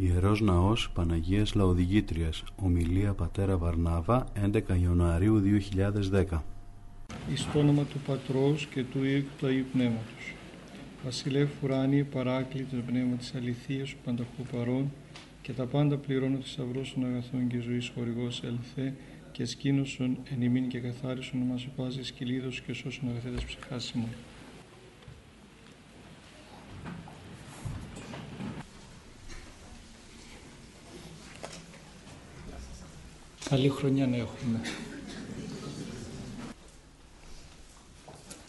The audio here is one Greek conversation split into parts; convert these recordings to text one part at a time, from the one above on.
Ιερός Ναός Παναγίας Λαοδηγήτριας. Ομιλία Πατέρα Βαρνάβα 11 Ιανουαρίου 2010 Εις το όνομα του Πατρός και του Υιού και του Αγίου Πνεύματος. Βασιλεύ ουράνιε παράκλητο το πνεύμα της αληθείας σου πανταχού παρών και τα πάντα πληρώνω θησαυρός των αγαθών και ζωής χορηγός ελθέ και σκήνωσον εν ημίν και καθάρισον να μας υπάζει σκυλίδος και σώσον αγαθέτες ψυχάς ημών. Καλή χρονιά να έχουμε.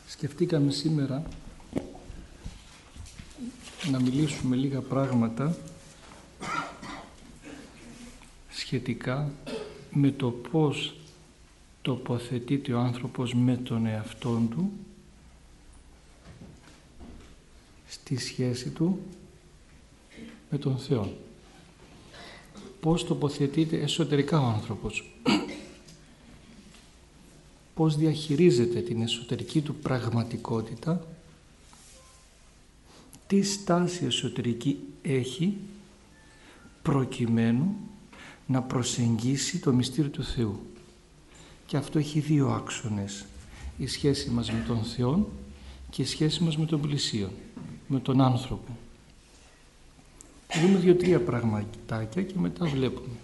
Σκεφτήκαμε σήμερα να μιλήσουμε λίγα πράγματα σχετικά με το πώς τοποθετείται ο άνθρωπος με τον εαυτόν του στη σχέση του με τον Θεό πώς τοποθετείται εσωτερικά ο άνθρωπος. Πώς διαχειρίζεται την εσωτερική του πραγματικότητα. Τι στάση εσωτερική έχει προκειμένου να προσεγγίσει το μυστήριο του Θεού. Και αυτό έχει δύο άξονες. Η σχέση μας με τον Θεό και η σχέση μας με τον πλησίο με τον άνθρωπο δούμε δύο-τρία πραγματάκια και μετά βλέπουμε.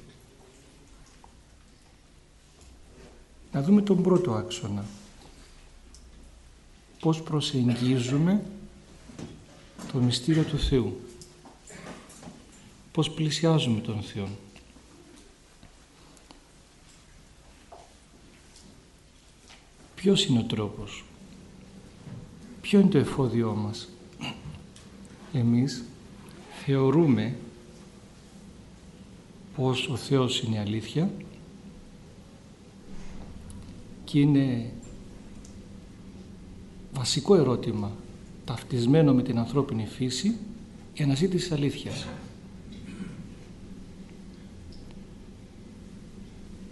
Να δούμε τον πρώτο άξονα. Πώς προσεγγίζουμε το μυστήριο του Θεού. Πώς πλησιάζουμε τον Θεό. Ποιος είναι ο τρόπος; Ποιο είναι το εφόδιό μας; Εμείς θεωρούμε πως ο Θεός είναι αλήθεια και είναι βασικό ερώτημα ταυτισμένο με την ανθρώπινη φύση η αναζήτηση αλήθειας.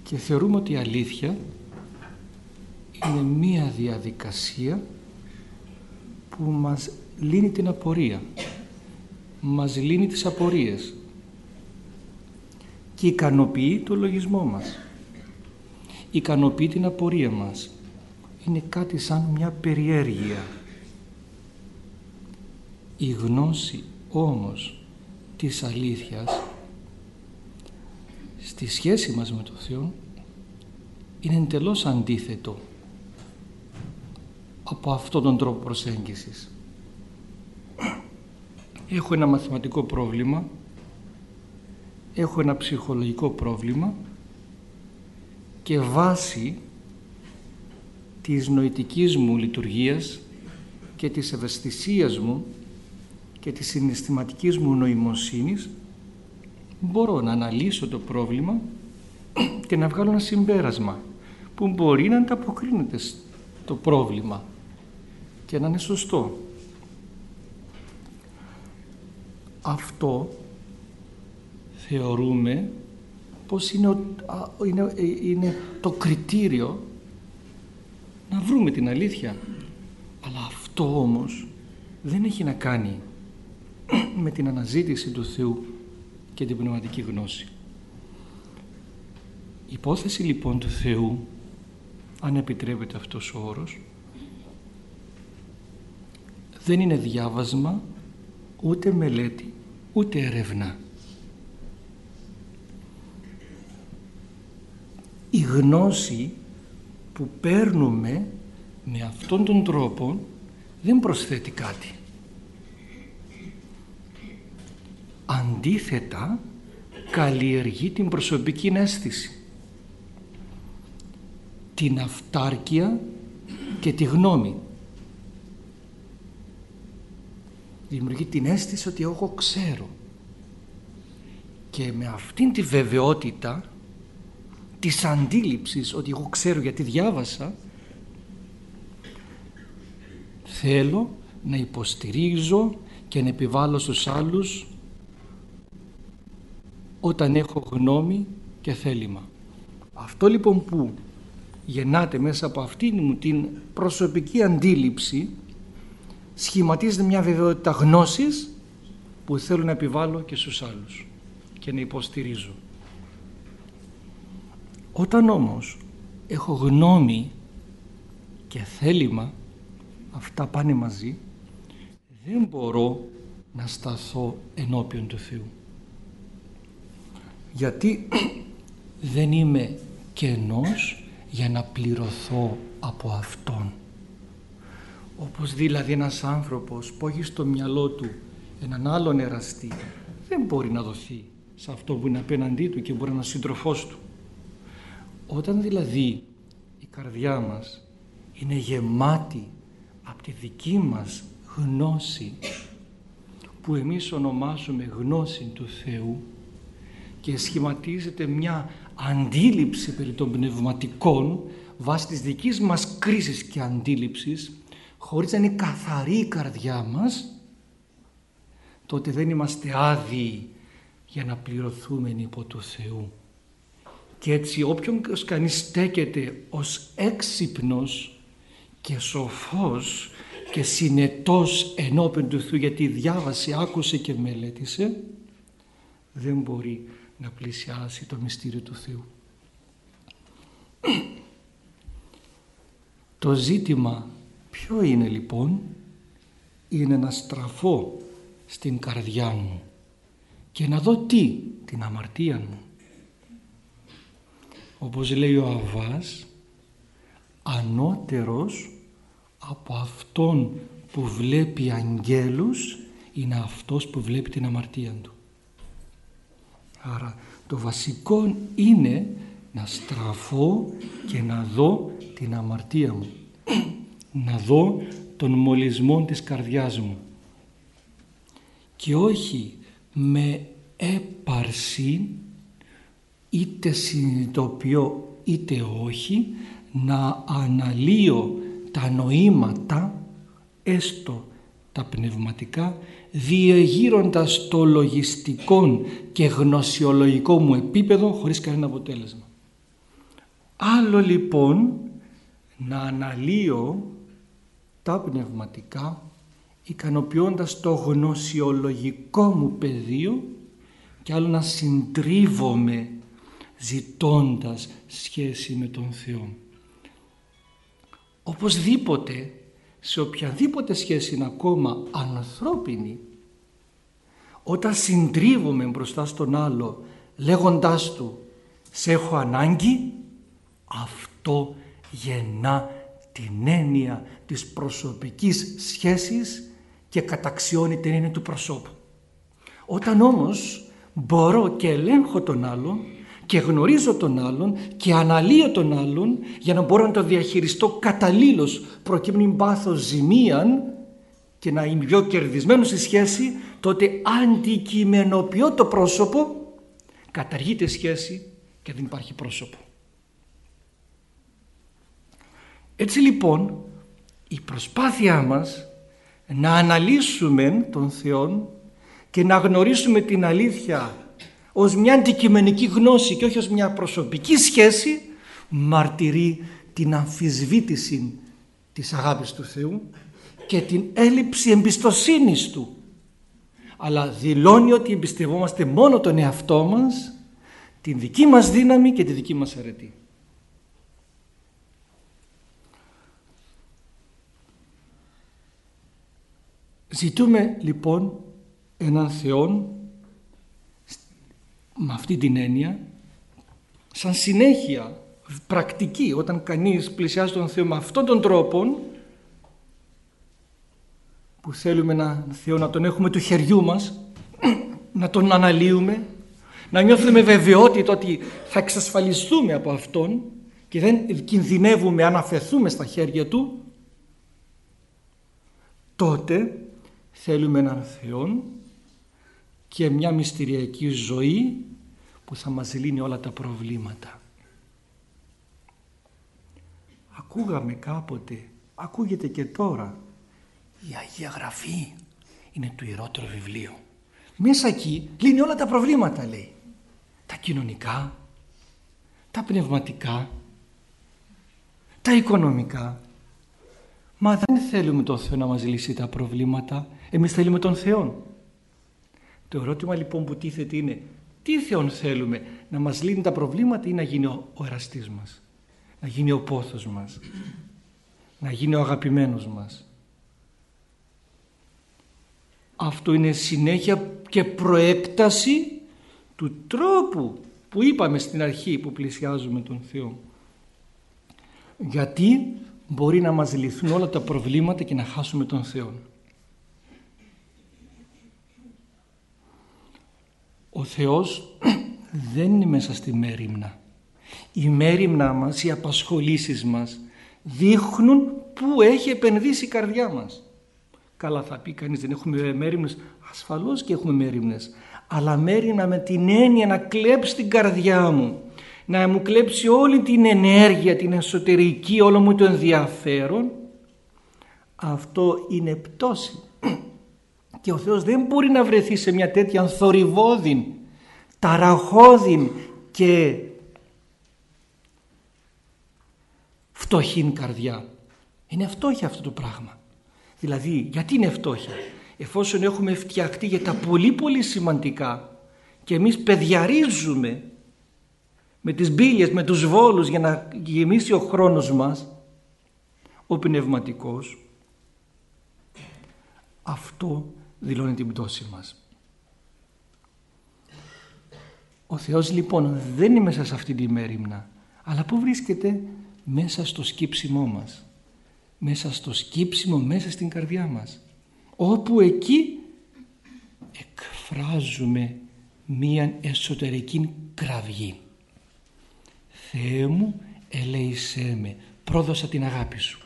Και θεωρούμε ότι η αλήθεια είναι μία διαδικασία που μας λύνει την απορία μας λύνει τις απορίες και ικανοποιεί το λογισμό μας. Ικανοποιεί την απορία μας. Είναι κάτι σαν μια περιέργεια. Η γνώση όμως της αλήθειας στη σχέση μας με τον Θεό είναι εντελώς αντίθετο από αυτόν τον τρόπο προσέγγισης έχω ένα μαθηματικό πρόβλημα, έχω ένα ψυχολογικό πρόβλημα. Και βάσει της νοητικής μου λειτουργίας και της ευαισθησίας μου και της συναισθηματικής μου νοημοσύνης μπορώ να αναλύσω το πρόβλημα και να βγάλω ένα συμπέρασμα που μπορεί να ανταποκρίνεται στο πρόβλημα και να είναι σωστό αυτό θεωρούμε πως είναι, είναι, είναι το κριτήριο να βρούμε την αλήθεια. Αλλά αυτό όμως δεν έχει να κάνει με την αναζήτηση του Θεού και την πνευματική γνώση. Η υπόθεση λοιπόν του Θεού, αν επιτρέπεται αυτός ο όρος, δεν είναι διάβασμα ούτε μελέτη, ούτε ερευνά. Η γνώση που παίρνουμε με αυτόν τον τρόπο δεν προσθέτει κάτι. Αντίθετα, καλλιεργεί την προσωπική αίσθηση, την αυτάρκεια και τη γνώμη. Δημιουργεί την αίσθηση ότι εγώ ξέρω και με αυτήν τη βεβαιότητα της αντίληψης ότι εγώ ξέρω γιατί διάβασα θέλω να υποστηρίζω και να επιβάλλω στους άλλους όταν έχω γνώμη και θέλημα. Αυτό λοιπόν που γεννάται μέσα από αυτήν μου την προσωπική αντίληψη σχηματίζεται μια βεβαιότητα γνώσης που θέλω να επιβάλλω και στους άλλους. και να υποστηρίζω. Όταν όμως έχω γνώμη και θέλημα, αυτά πάνε μαζί, δεν μπορώ να σταθώ ενώπιον του Θεού. Γιατί δεν είμαι κενός για να πληρωθώ από Αυτόν. Όπως δηλαδή ένας άνθρωπος που έχει στο μυαλό του έναν άλλον εραστή δεν μπορεί να δοθεί σε αυτό που είναι απέναντί του και μπορεί να είναι σύντροφός του. Όταν δηλαδή η καρδιά μας είναι γεμάτη από τη δική μας γνώση που εμείς ονομάζουμε γνώση του Θεού και σχηματίζεται μια αντίληψη περί των πνευματικών βάσει της δικής μας κρίσης και αντίληψης χωρίς να είναι καθαρή η καρδιά μας τότε δεν είμαστε άδειοι για να πληρωθούμε υπό του Θεού. Και έτσι όποιον κανείς στέκεται ως έξυπνος και σοφός και συνετός ενώπιν του Θεού γιατί διάβασε, άκουσε και μελέτησε δεν μπορεί να πλησιάσει το μυστήριο του Θεού. Το ζήτημα ποιο είναι λοιπόν είναι να στραφώ στην καρδιά μου και να δω τι, την αμαρτία μου. Όπως λέει ο Αβάς, ανώτερος από αυτόν που βλέπει αγγέλους είναι αυτός που βλέπει την αμαρτία του. Άρα το βασικό είναι να στραφώ και να δω την αμαρτία μου. Να δω τον μολυσμό της καρδιάς μου. Και όχι με έπαρση είτε συνειδητοποιώ είτε όχι να αναλύω τα νοήματα έστω τα πνευματικά διεγείροντας το λογιστικό και γνωσιολογικό μου επίπεδο χωρίς κανένα αποτέλεσμα. Άλλο λοιπόν να αναλύω τα πνευματικά ικανοποιώντας το γνωσιολογικό μου πεδίο και άλλο να συντρίβομαι ζητώντας σχέση με τον Θεό. Οπωσδήποτε σε οποιαδήποτε σχέση είναι ακόμα ανθρώπινη όταν συντρίβομαι μπροστά στον άλλο λέγοντάς του «σε έχω ανάγκη» αυτό γεννά την έννοια της προσωπικής σχέσης και καταξιώνει την έννοια του προσώπου. Όταν όμως μπορώ και ελέγχω τον άλλον και γνωρίζω τον άλλον και αναλύω τον άλλον για να μπορώ να το διαχειριστώ καταλήλως προκειμένου να πάθω ζημίαν και να είμαι πιο κερδισμένος στη σχέση τότε αντικειμενοποιώ το πρόσωπο καταργείται σχέση και δεν υπάρχει πρόσωπο. Έτσι λοιπόν η προσπάθειά μας να αναλύσουμε τον Θεό και να γνωρίσουμε την αλήθεια ως μια αντικειμενική γνώση και όχι ως μια προσωπική σχέση μαρτυρεί την αμφισβήτηση της αγάπης του Θεού και την έλλειψη εμπιστοσύνης Του αλλά δηλώνει ότι εμπιστευόμαστε μόνο τον εαυτό μας την δική μας δύναμη και τη δική μας αρετή. Ζητούμε λοιπόν έναν Θεό με αυτή την έννοια σαν συνέχεια πρακτική όταν κανείς πλησιάζει τον Θεό με αυτόν τον τρόπο που θέλουμε να Θεό να τον έχουμε του χεριού μας να τον αναλύουμε να νιώθουμε βεβαιότητα ότι θα εξασφαλιστούμε από Αυτόν και δεν κινδυνεύουμε αν αφαιθούμε στα χέρια Του τότε θέλουμε έναν Θεό και μια μυστηριακή ζωή που θα μας λύνει όλα τα προβλήματα. Ακούγαμε κάποτε, ακούγεται και τώρα, η Αγία Γραφή είναι το ιερότερο βιβλίο. Μέσα εκεί λύνει όλα τα προβλήματα λέει. Τα κοινωνικά, τα πνευματικά, τα οικονομικά. Μα δεν θέλουμε τον Θεό να μας λύσει τα προβλήματα, εμείς θέλουμε τον Θεό. Το ερώτημα λοιπόν που τίθεται είναι Τι Θεόν θέλουμε, να μας λύνει τα προβλήματα ή να γίνει ο, ο εραστής μας, να γίνει ο πόθος μας, να γίνει ο αγαπημένος μας. Αυτό είναι συνέχεια και προέκταση του τρόπου που είπαμε στην αρχή που πλησιάζουμε τον Θεό. Γιατί μπορεί να μας λυθούν όλα τα προβλήματα και να χάσουμε τον Θεό. Ο Θεός δεν είναι μέσα στη μέρημνα. Η μέρημνα μας, οι απασχολήσεις μας δείχνουν πού έχει επενδύσει η καρδιά μας. Καλά θα πει κανείς δεν έχουμε μέρημνες. Ασφαλώς και έχουμε μέρημνες. Αλλά μέρημνα με την έννοια να κλέψει την καρδιά μου. Να μου κλέψει όλη την ενέργεια, την εσωτερική, όλο μου το ενδιαφέρον. Αυτό είναι πτώση. Και ο Θεός δεν μπορεί να βρεθεί σε μια τέτοια θορυβόδη, ταραχώδη και φτωχή καρδιά. Είναι φτώχεια αυτό το πράγμα. Δηλαδή, γιατί είναι φτώχεια; Εφόσον έχουμε φτιαχτεί για τα πολύ πολύ σημαντικά και εμείς παιδιαρίζουμε με τις μπύλιες, με τους βόλους για να γεμίσει ο χρόνος μας, ο πνευματικός, αυτό δηλώνει την πτώση μας. Ο Θεός λοιπόν δεν είναι μέσα σε αυτή τη μέρημνα, αλλά που βρίσκεται; Μέσα στο σκύψιμό μας. Μέσα στο σκύψιμο, μέσα στην καρδιά μας. Όπου εκεί εκφράζουμε μία εσωτερική κραυγή. Θεέ μου ελέησέ με, πρόδωσα την αγάπη σου.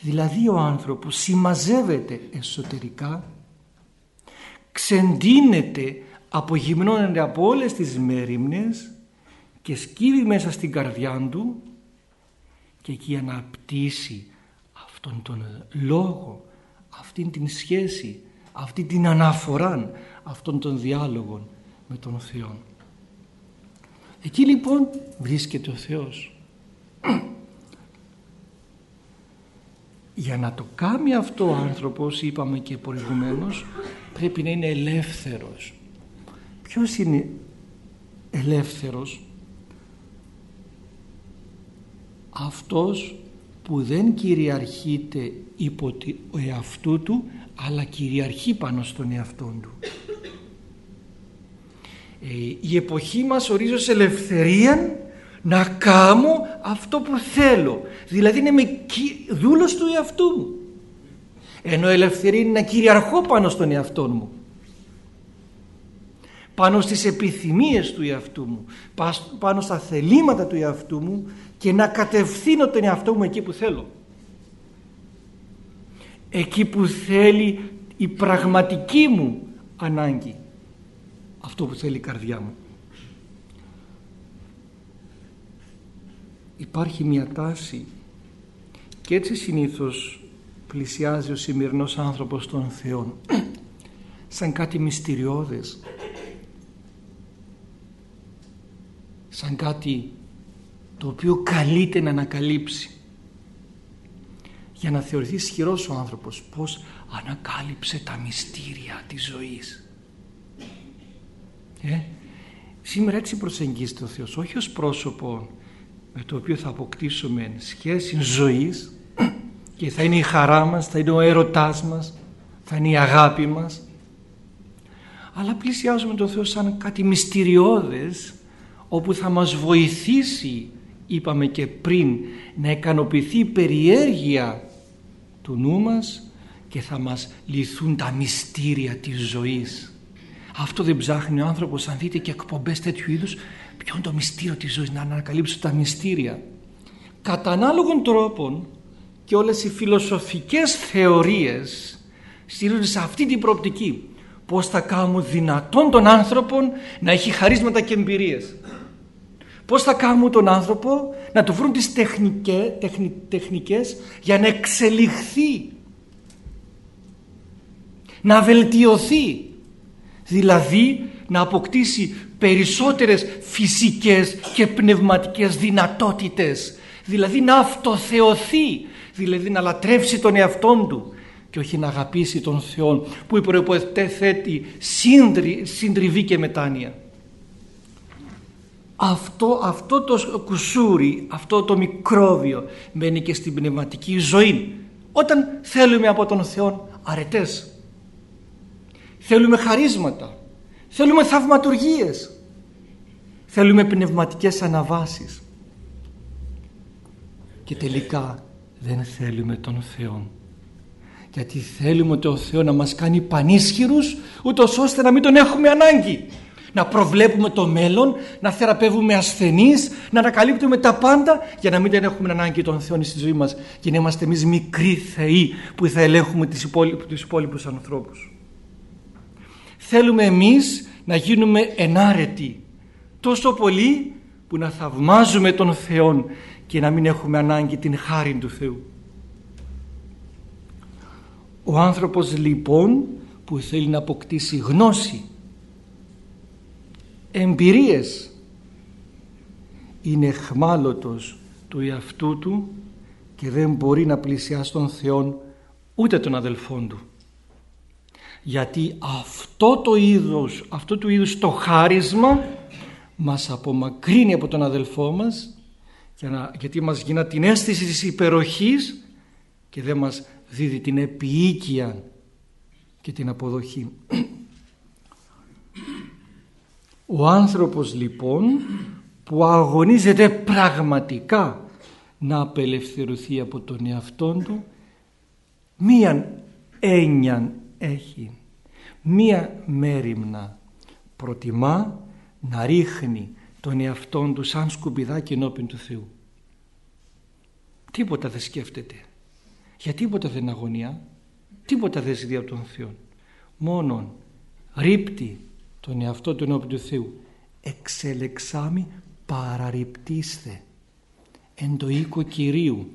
Δηλαδή ο άνθρωπος συμμαζεύεται εσωτερικά, ξεντίνεται, απογυμνώνεται από όλες τις μέρημνες και σκύβει μέσα στην καρδιά του και εκεί αναπτύσσει αυτόν τον λόγο, αυτήν την σχέση, αυτή την αναφορά, αυτόν τον διάλογο με τον Θεό. Εκεί λοιπόν βρίσκεται ο Θεός. Για να το κάνει αυτό ο άνθρωπος, είπαμε και προηγουμένως, πρέπει να είναι ελεύθερος. Ποιος είναι ελεύθερος; Αυτός που δεν κυριαρχείται υπό το εαυτού του, αλλά κυριαρχεί πάνω στον εαυτό του. Ε, η εποχή μας ορίζει ως ελευθερία να κάνω αυτό που θέλω. Δηλαδή να είμαι δούλος του εαυτού μου. Ενώ ελευθερία είναι να κυριαρχώ πάνω στον εαυτό μου. Πάνω στις επιθυμίες του εαυτού μου. Πάνω στα θελήματα του εαυτού μου και να κατευθύνω τον εαυτό μου εκεί που θέλω. Εκεί που θέλει η πραγματική μου ανάγκη. Αυτό που θέλει η καρδιά μου. υπάρχει μια τάση και έτσι συνήθως πλησιάζει ο σημερινός άνθρωπος των Θεών. Σαν κάτι μυστηριώδες. Σαν κάτι το οποίο καλείται να ανακαλύψει. Για να θεωρηθεί ισχυρός ο άνθρωπος πως ανακάλυψε τα μυστήρια της ζωής. Ε, σήμερα έτσι προσεγγίζεται ο Θεός όχι ως πρόσωπο με το οποίο θα αποκτήσουμε σχέση ζωής και θα είναι η χαρά μας, θα είναι ο έρωτάς μας, θα είναι η αγάπη μας αλλά πλησιάζουμε τον Θεό σαν κάτι μυστηριώδες όπου θα μας βοηθήσει είπαμε και πριν να ικανοποιηθεί η περιέργεια του νου μας και θα μας λυθούν τα μυστήρια της ζωής. Αυτό δεν ψάχνει ο άνθρωπος αν δείτε και εκπομπές τέτοιου είδους Ποιο είναι το μυστήριο της ζωής, να ανακαλύψω τα μυστήρια. Κατά ανάλογων τρόπων και όλες οι φιλοσοφικές θεωρίες στηρίζονται σε αυτή την προοπτική. Πώς θα κάνουμε δυνατόν τον άνθρωπο να έχει χαρίσματα και εμπειρίες. Πώς θα κάνουμε τον άνθρωπο να του βρουν τις τεχνικές, τεχνικές για να εξελιχθεί. Να βελτιωθεί. Δηλαδή να αποκτήσει περισσότερες φυσικές και πνευματικές δυνατότητες δηλαδή να αυτοθεωθεί δηλαδή να λατρεύσει τον εαυτόν του και όχι να αγαπήσει τον Θεό που προϋποθέτει σύντριβή και μετάνοια αυτό, αυτό το κουσούρι, αυτό το μικρόβιο μένει και στην πνευματική ζωή. Όταν θέλουμε από τον Θεό αρετές, θέλουμε χαρίσματα, θέλουμε θαυματουργίες, θέλουμε πνευματικές αναβάσεις και τελικά δεν θέλουμε τον Θεό γιατί θέλουμε το Θεό να μας κάνει πανίσχυρους ούτως ώστε να μην τον έχουμε ανάγκη να προβλέπουμε το μέλλον, να θεραπεύουμε ασθενείς, να ανακαλύπτουμε τα πάντα για να μην δεν έχουμε ανάγκη των Θεών στη ζωή μας και να είμαστε εμείς μικροί θεοί που θα ελέγχουμε τους υπόλοιπους, τους υπόλοιπους ανθρώπους. Θέλουμε εμείς να γίνουμε ενάρετοι τόσο πολύ που να θαυμάζουμε τον Θεό και να μην έχουμε ανάγκη την χάρη του Θεού. Ο άνθρωπος λοιπόν που θέλει να αποκτήσει γνώση εμπειρίες είναι χμάλωτος του εαυτού του και δεν μπορεί να πλησιάσει τον Θεό ούτε τον αδελφόν του γιατί αυτό το είδος αυτό του είδους το χάρισμα μας απομακρύνει από τον αδελφό μας γιατί μας γίνα την αίσθηση της υπεροχής και δεν μας δίδει την επιοίκεια και την αποδοχή. Ο άνθρωπος λοιπόν που αγωνίζεται πραγματικά να απελευθερωθεί από τον εαυτόν του μία έννοια έχει μία μέρημνα προτιμά να ρίχνει τον εαυτόν του σαν σκουπιδάκι ενώπιν του Θεού. Τίποτα δεν σκέφτεται. Για τίποτα δεν αγωνία τίποτα δεν ζητεί από τον Θεό μόνον ρίπτει τον εαυτό του ενώπιν του Θεού. Εξελεξάμι παραρριπτήστε εν το οίκο Κυρίου.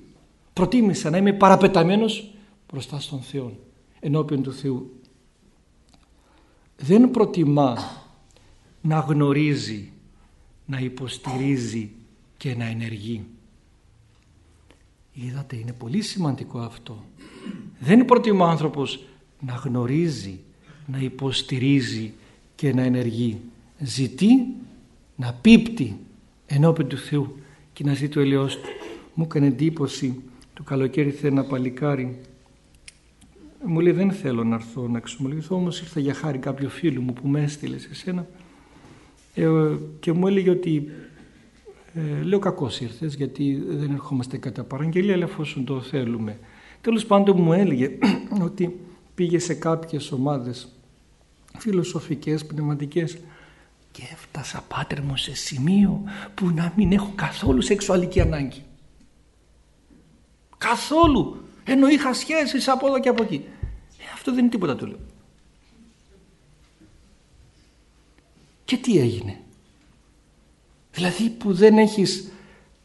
Προτίμησα να είμαι παραπεταμένος μπροστά στον Θεό ενώπιον του Θεού. Δεν προτιμά να γνωρίζει να υποστηρίζει και να ενεργεί. Είδατε είναι πολύ σημαντικό αυτό. Δεν προτιμά ο άνθρωπος να γνωρίζει να υποστηρίζει και να ενεργεί. Ζητεί να πίπτει ενώπιν του Θεού. Και να ζει το ελαιός του. Μου έκανε εντύπωση το καλοκαίρι θέλει ένα παλικάρι. Μου λέει δεν θέλω να έρθω να εξομολογηθώ όμως ήρθα για χάρη κάποιο φίλου μου που με έστειλε σε σένα ε, και μου έλεγε ότι ε, λέω κακός ήρθες γιατί δεν ερχόμαστε κατά παραγγελία αλλά εφόσον το θέλουμε. Τέλος πάντων μου έλεγε ότι πήγε σε κάποιες ομάδες φιλοσοφικές, πνευματικές και έφτασα πάτερ μου σε σημείο που να μην έχω καθόλου σεξουαλική ανάγκη. Καθόλου. Ενώ είχα σχέσεις από εδώ και από εκεί. Ε, αυτό δεν είναι τίποτα το λέω. Και τι έγινε; Δηλαδή που δεν έχεις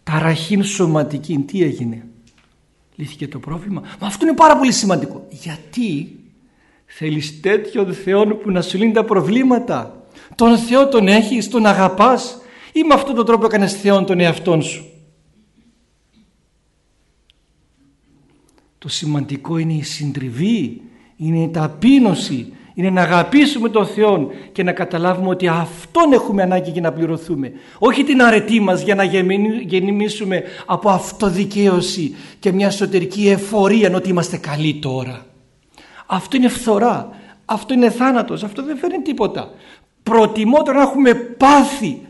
ταραχήν σωματική, τι έγινε; Λύθηκε το πρόβλημα; Μα αυτό είναι πάρα πολύ σημαντικό. Γιατί Θέλεις τέτοιον Θεό που να σου λύνει τα προβλήματα; Τον Θεό τον έχεις, τον αγαπάς; Ή με αυτόν τον τρόπο έκανες Θεόν τον εαυτόν σου; Το σημαντικό είναι η συντριβή, είναι η ταπείνωση, είναι να αγαπήσουμε τον Θεό και να καταλάβουμε ότι Αυτόν έχουμε ανάγκη για να πληρωθούμε. Όχι την αρετή μας για να γεννημίσουμε από αυτοδικαίωση και μια εσωτερική εφορία ότι είμαστε καλοί τώρα. Αυτό είναι φθορά. Αυτό είναι θάνατος. Αυτό δεν φέρνει τίποτα. Προτιμότερο να έχουμε πάθη.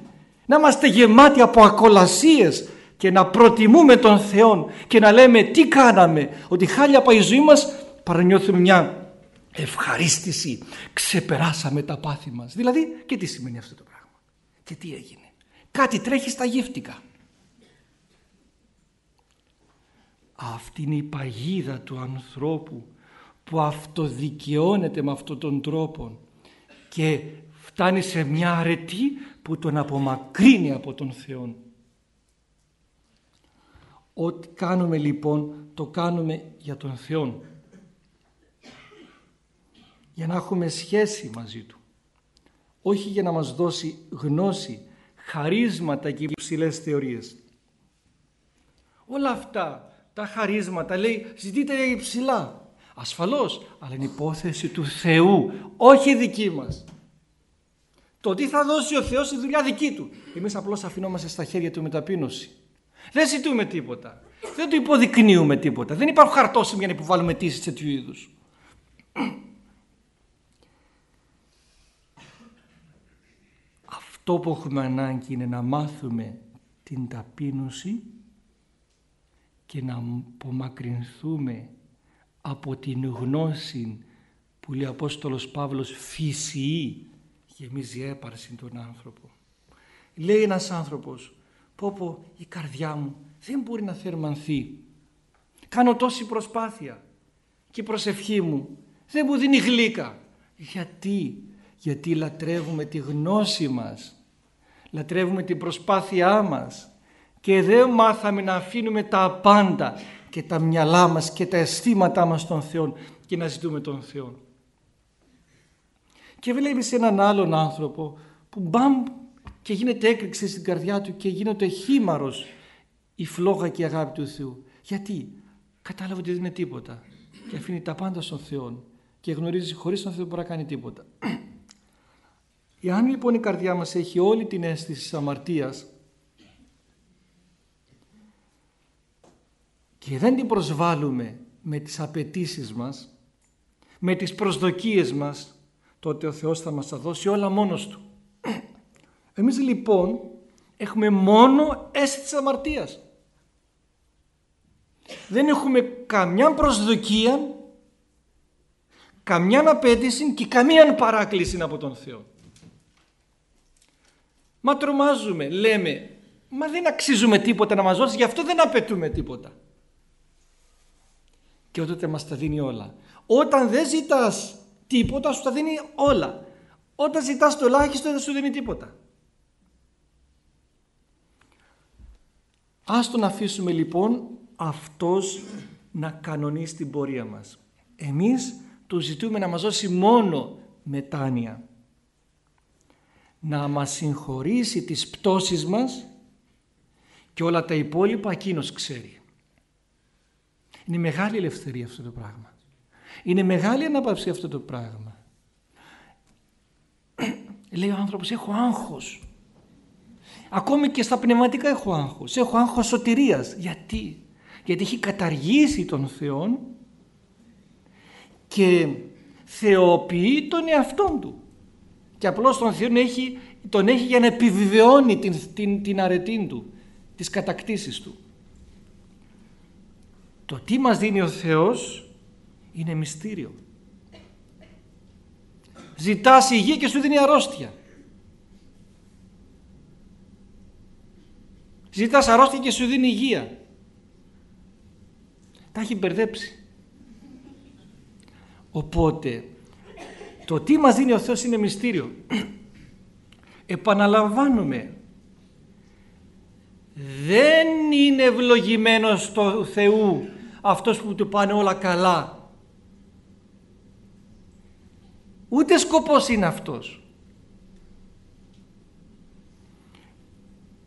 Να είμαστε γεμάτοι από ακολασίες και να προτιμούμε τον Θεό και να λέμε τι κάναμε. Ότι χάλια πάει η ζωή μας παρανιώθουμε μια ευχαρίστηση. Ξεπεράσαμε τα πάθη μας. Δηλαδή και τι σημαίνει αυτό το πράγμα; Και τι έγινε; Κάτι τρέχει στα γύφτικα. Αυτή είναι η παγίδα του ανθρώπου που αυτοδικαιώνεται με αυτόν τον τρόπο και φτάνει σε μια αρετή που τον απομακρύνει από τον Θεό. Ό,τι κάνουμε λοιπόν το κάνουμε για τον Θεό. Για να έχουμε σχέση μαζί Του. Όχι για να μας δώσει γνώση, χαρίσματα και υψηλές θεωρίες. Όλα αυτά τα χαρίσματα λέει ζητείτε για υψηλά. Ασφαλώς, αλλά είναι υπόθεση του Θεού, όχι δική μας. Το τι θα δώσει ο Θεός η δουλειά δική του. Εμείς απλώς αφινόμαστε στα χέρια του με ταπείνωση. Δεν ζητούμε τίποτα. Δεν του υποδεικνύουμε τίποτα. Δεν υπάρχουν χαρτόσημοι για να υποβάλουμε αιτήσεις τέτοιου είδους. Αυτό που έχουμε ανάγκη είναι να μάθουμε την ταπείνωση και να απομακρυνθούμε από την γνώση που λέει ο Απόστολος Παύλος φυσιή γεμίζει έπαρση τον άνθρωπο. Λέει ένας άνθρωπος πω πω η καρδιά μου δεν μπορεί να θερμανθεί. Κάνω τόση προσπάθεια και η προσευχή μου δεν μου δίνει γλύκα. Γιατί, γιατί λατρεύουμε τη γνώση μας, λατρεύουμε την προσπάθειά μας και δεν μάθαμε να αφήνουμε τα απάντα και τα μυαλά μας και τα αισθήματά μας στον Θεό και να ζητούμε τον Θεό. Και βλέπεις έναν άλλον άνθρωπο που μπαμ και γίνεται έκρηξη στην καρδιά του και γίνεται χήμαρος η φλόγα και η αγάπη του Θεού. Γιατί; Κατάλαβε ότι δεν είναι τίποτα και αφήνει τα πάντα στον Θεό και γνωρίζει χωρίς τον Θεό μπορεί να κάνει τίποτα. Εάν λοιπόν η καρδιά μας έχει όλη την αίσθηση της αμαρτίας και δεν την προσβάλλουμε με τις απαιτήσεις μας, με τις προσδοκίες μας, τότε ο Θεός θα μας τα δώσει όλα μόνος Του. Εμείς λοιπόν έχουμε μόνο αίσθηση της αμαρτίας. Δεν έχουμε καμιά προσδοκία, καμιά απέτηση και καμία παράκληση από τον Θεό. Μα τρομάζουμε, λέμε, μα δεν αξίζουμε τίποτα να μας δώσεις, γι' αυτό δεν απαιτούμε τίποτα. Και τότε μας τα δίνει όλα. Όταν δεν ζητάς τίποτα, σου τα δίνει όλα. Όταν ζητάς το ελάχιστο, δεν σου δίνει τίποτα. Ας τον αφήσουμε λοιπόν αυτός να κανονίσει την πορεία μας. Εμείς του ζητούμε να μας δώσει μόνο μετάνοια. Να μας συγχωρήσει τις πτώσεις μας και όλα τα υπόλοιπα εκείνος ξέρει. Είναι μεγάλη ελευθερία αυτό το πράγμα. Είναι μεγάλη ανάπαυση αυτό το πράγμα. Λέει ο άνθρωπος έχω άγχος. Ακόμη και στα πνευματικά έχω άγχος. Έχω άγχος σωτηρίας. Γιατί; Γιατί έχει καταργήσει τον Θεό και θεοποιεί τον εαυτόν του και απλώς τον Θεό έχει, τον έχει για να επιβεβαιώνει την, την, την αρετή του τις κατακτήσεις του. Το τι μας δίνει ο Θεός είναι μυστήριο. Ζητάς υγεία και σου δίνει αρρώστια. Ζητάς αρρώστια και σου δίνει υγεία. Τα έχει μπερδέψει. Οπότε, το τι μας δίνει ο Θεός είναι μυστήριο. Επαναλαμβάνουμε, δεν είναι ευλογημένος στο Θεού αυτός που του πάνε όλα καλά. Ούτε σκοπός είναι αυτός.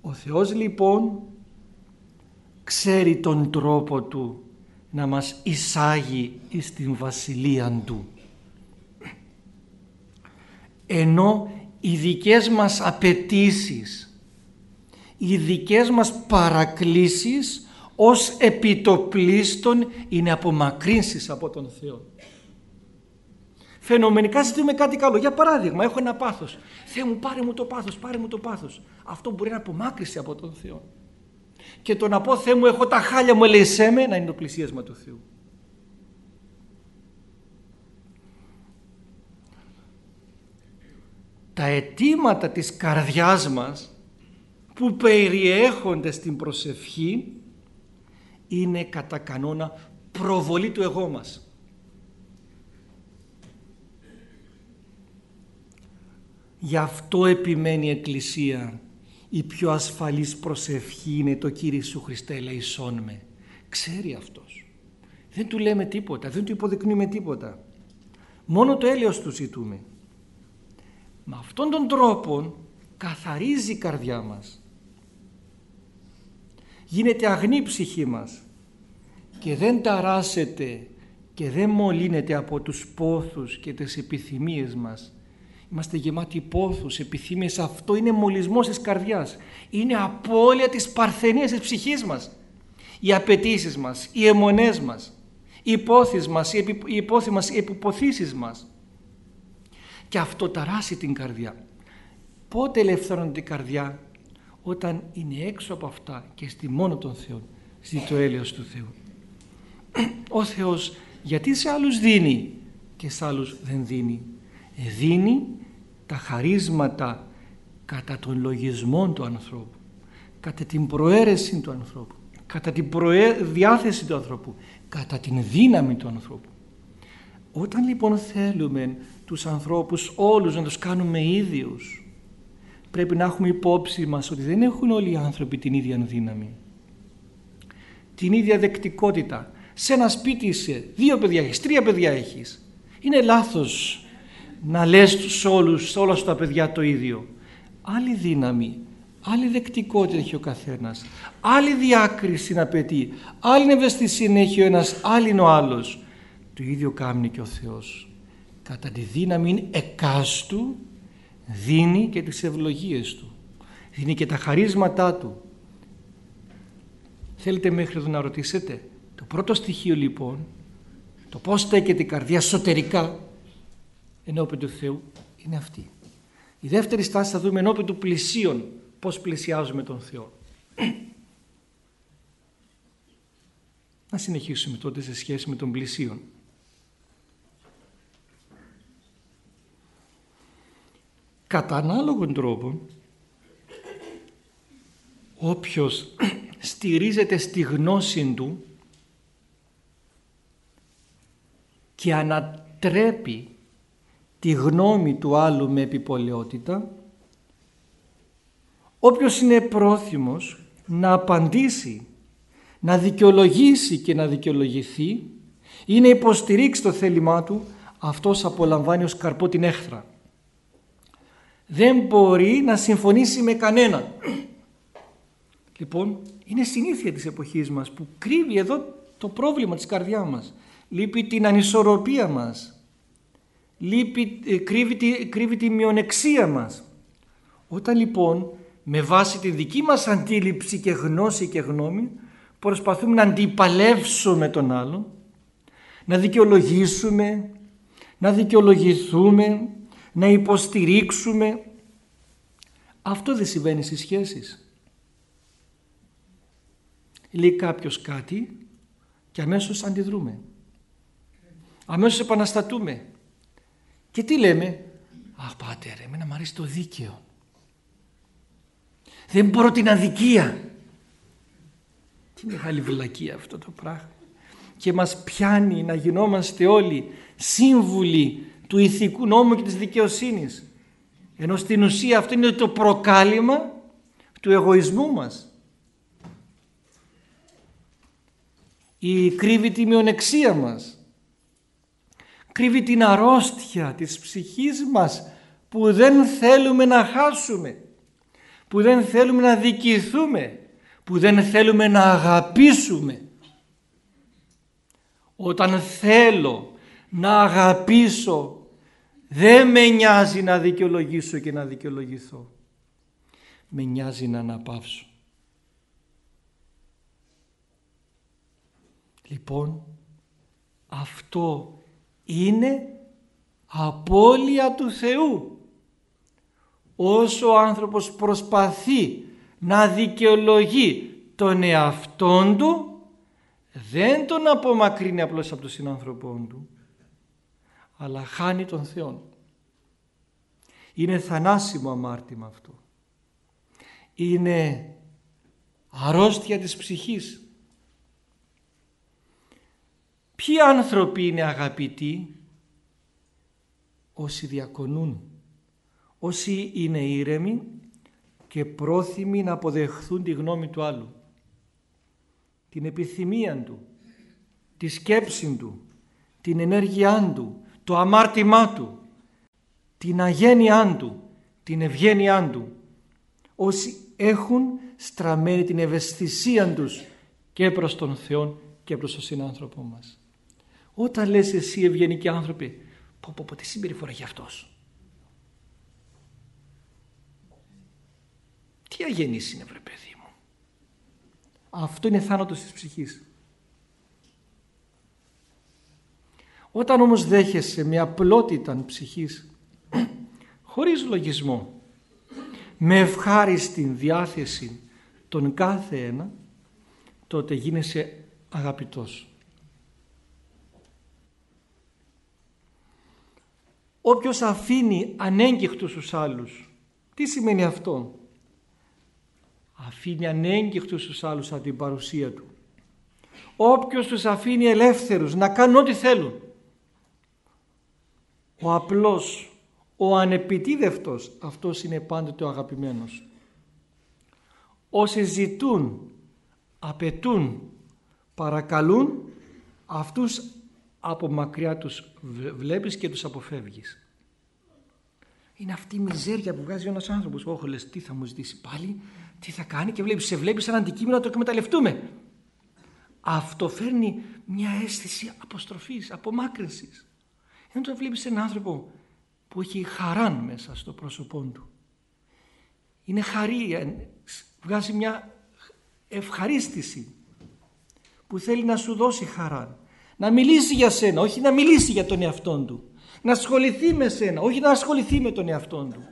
Ο Θεός λοιπόν ξέρει τον τρόπο του να μας εισάγει στην βασιλεία Του. Ενώ οι δικές μας απαιτήσεις, οι δικές μας παρακλήσεις ως επιτοπλίστων είναι απομακρύνσεις από τον Θεό. Φαινομενικά ζητούμε κάτι καλό. Για παράδειγμα, έχω ένα πάθος. Θεέ μου πάρε μου το πάθος, πάρε μου το πάθος. Αυτό μπορεί να απομάκρυσει από τον Θεό και το να πω Θεέ μου έχω τα χάλια μου ελεησέ με να είναι το πλησίασμα του Θεού. Τα αιτήματα της καρδιάς μας που περιέχονται στην προσευχή είναι κατά κανόνα προβολή του εγώ μας. Γι' αυτό επιμένει η Εκκλησία η πιο ασφαλής προσευχή είναι το Κύριε Σου Χριστέ ελεησόν με. Ξέρει αυτός. Δεν του λέμε τίποτα, δεν του υποδεικνύουμε τίποτα. Μόνο το έλεος του ζητούμε. Με αυτόν τον τρόπο καθαρίζει η καρδιά μας. Γίνεται αγνή η ψυχή μας και δεν ταράσεται και δεν μολύνεται από τους πόθους και τις επιθυμίες μας Είμαστε γεμάτοι πόθους, επιθυμίες. Αυτό είναι μολυσμός της καρδιάς. Είναι απώλεια της παρθενίας της ψυχής μας. Οι απαιτήσεις μας, οι αιμονές μας, οι υπόθεις μας, οι, επι, μας, οι επιποθήσεις μας. Και αυτό ταράσει την καρδιά. Πότε ελευθερώνεται η καρδιά; Όταν είναι έξω από αυτά και στη μόνο των Θεών, στη το έλεος του Θεού. Ο Θεός γιατί σε άλλους δίνει και σε άλλους δεν δίνει; Ε, δίνει τα χαρίσματα κατά τον λογισμό του ανθρώπου, κατά την προαίρεση του ανθρώπου, κατά την προέ... διάθεση του ανθρώπου, κατά την δύναμη του ανθρώπου. Όταν λοιπόν θέλουμε τους ανθρώπους όλους να τους κάνουμε ίδιους, πρέπει να έχουμε υπόψη μας ότι δεν έχουν όλοι οι άνθρωποι την ίδια δύναμη. Την ίδια δεκτικότητα. Σε ένα σπίτι είσαι, δύο παιδιά έχεις, τρία παιδιά έχεις. Είναι λάθος να λες στους όλους, σε όλα τα παιδιά το ίδιο. Άλλη δύναμη, άλλη δεκτικότητα έχει ο καθένας, άλλη διάκριση να απαιτεί, άλλη ευαισθησία έχει ο ένας, άλλη είναι ο άλλος. Το ίδιο κάνει και ο Θεός. Κατά τη δύναμη εκάστου δίνει και τις ευλογίες Του. Δίνει και τα χαρίσματά Του. Θέλετε μέχρι εδώ να ρωτήσετε; Το πρώτο στοιχείο λοιπόν, το πώς στέκεται η καρδιά εσωτερικά ενώπιν του Θεού είναι αυτή. Η δεύτερη στάση θα δούμε ενώπιν του πλησίον πώς πλησιάζουμε τον Θεό. Να συνεχίσουμε τότε σε σχέση με τον πλησίον. Κατά ανάλογον τρόπο όποιος στηρίζεται στη γνώση του και ανατρέπει τη γνώμη του άλλου με επιπολαιότητα όποιος είναι πρόθυμος να απαντήσει να δικαιολογήσει και να δικαιολογηθεί ή να υποστηρίξει το θέλημά του αυτός απολαμβάνει ως καρπό την έχθρα δεν μπορεί να συμφωνήσει με κανέναν. Λοιπόν είναι συνήθεια της εποχής μας που κρύβει εδώ το πρόβλημα της καρδιάς μας. Λείπει την ανισορροπία μας. Λείπει, ε, κρύβει, τη, κρύβει τη μειονεξία μας. Όταν λοιπόν με βάση τη δική μας αντίληψη και γνώση και γνώμη προσπαθούμε να αντιπαλεύσουμε τον άλλο, να δικαιολογήσουμε, να δικαιολογηθούμε, να υποστηρίξουμε. Αυτό δεν συμβαίνει στις σχέσεις. Λέει κάποιος κάτι και αμέσως αντιδρούμε. Αμέσως επαναστατούμε. Και τι λέμε; Αχ πάτερ, εμένα μου αρέσει το δίκαιο. Δεν μπορώ την αδικία. Τι μεγάλη βλακία αυτό το πράγμα. Και μας πιάνει να γινόμαστε όλοι σύμβουλοι του ηθικού νόμου και της δικαιοσύνης. Ενώ στην ουσία αυτό είναι το προκάλημα του εγωισμού μας. Η κρύβει τη μειονεξία μας κρύβει την αρρώστια της ψυχής μας που δεν θέλουμε να χάσουμε, που δεν θέλουμε να δικηθούμε, που δεν θέλουμε να αγαπήσουμε. Όταν θέλω να αγαπήσω δεν με νοιάζει να δικαιολογήσω και να δικαιολογηθώ. Με νοιάζει να αναπαύσω. Λοιπόν, αυτό είναι απώλεια του Θεού. Όσο ο άνθρωπος προσπαθεί να δικαιολογεί τον εαυτόν του δεν τον απομακρύνει απλώς από τον συνάνθρωπό του αλλά χάνει τον Θεό. Είναι θανάσιμο αμάρτημα αυτό. Είναι αρρώστια της ψυχής. Ποιοι άνθρωποι είναι αγαπητοί; Όσοι διακονούν, όσοι είναι ήρεμοι και πρόθυμοι να αποδεχθούν τη γνώμη του άλλου, την επιθυμία του, τη σκέψη του, την ενέργειά του, το αμάρτημά του, την αγένειά του, την ευγένειά του. Όσοι έχουν στραμμένη την ευαισθησία τους και προς τον Θεό και προς τον συνάνθρωπό μας. Όταν λες εσύ ευγενικοί άνθρωποι, πω πω πω τι συμπεριφορά για αυτός; Τι αγενής είναι βρε παιδί μου; Αυτό είναι θάνατος της ψυχής. Όταν όμως δέχεσαι μια απλότητα ψυχής χωρίς λογισμό με ευχάριστη διάθεση τον κάθε ένα τότε γίνεσαι αγαπητός. Όποιος αφήνει ανέγκυχτους τους άλλους. Τι σημαίνει αυτό; Αφήνει ανέγκυχτους τους άλλους από την παρουσία του. Όποιος τους αφήνει ελεύθερους να κάνουν ό,τι θέλουν. Ο απλός, ο ανεπιτίδευτος, αυτός είναι πάντοτε ο αγαπημένος. Όσοι ζητούν, απαιτούν, παρακαλούν, αυτούς από μακριά τους βλέπεις και τους αποφεύγεις. Είναι αυτή η μιζέρια που βγάζει ένας άνθρωπος. Όχι λες τι θα μου ζητήσει πάλι, τι θα κάνει και βλέπεις, σε βλέπεις σαν αντικείμενο να το εκμεταλλευτούμε. Αυτό φέρνει μια αίσθηση αποστροφής, απομάκρυνσης. Ενώ το βλέπεις έναν άνθρωπο που έχει χαράν μέσα στο πρόσωπό του. Είναι χαρή, ε, βγάζει μια ευχαρίστηση που θέλει να σου δώσει χαρά. Να μιλήσει για σένα, όχι να μιλήσει για τον εαυτό του. Να ασχοληθεί με σένα, όχι να ασχοληθεί με τον εαυτό του.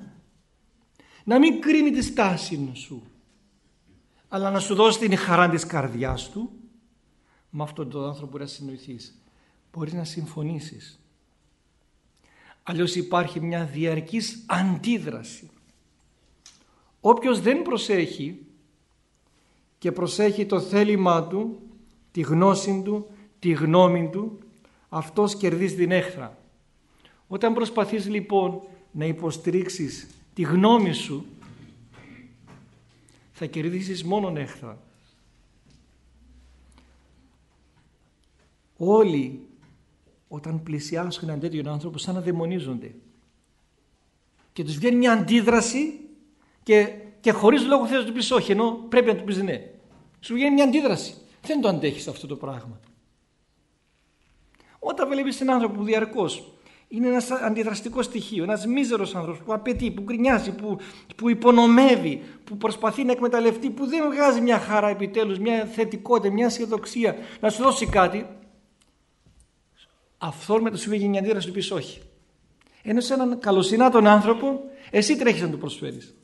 Να μην κρίνει τη στάση σου, αλλά να σου δώσει την χαρά της καρδιάς του. Με αυτόν τον άνθρωπο μπορεί να συνοηθείς. Μπορείς να συμφωνήσεις. Αλλιώς υπάρχει μια διαρκής αντίδραση. Όποιος δεν προσέχει και προσέχει το θέλημά του, τη γνώση του, τη γνώμη του, αυτός κερδίζει την έχθρα. Όταν προσπαθείς λοιπόν να υποστηρίξεις τη γνώμη σου, θα κερδίσεις μόνον έχθρα. Όλοι όταν πλησιάσουν έναν τέτοιον άνθρωπο σαν να δαιμονίζονται και τους βγαίνει μια αντίδραση και, και χωρίς λόγο θες να του πεις όχι ενώ πρέπει να του πεις ναι. Σου βγαίνει μια αντίδραση. Δεν το αντέχεις αυτό το πράγμα. Όταν βλέπεις έναν άνθρωπο που διαρκώς είναι ένας αντιδραστικός στοιχείο, ένας μίζερος άνθρωπος που απαιτεί, που γκρινιάζει, που, που υπονομεύει, που προσπαθεί να εκμεταλλευτεί, που δεν βγάζει μια χαρά επιτέλους, μια θετικότητα, μια αισιοδοξία να σου δώσει κάτι, αυθόρμητα σου βγαίνει μια αντίδραση του πεις όχι. Ενώ σε έναν καλοσυνάτον άνθρωπο εσύ τρέχεις να του προσφέρεις.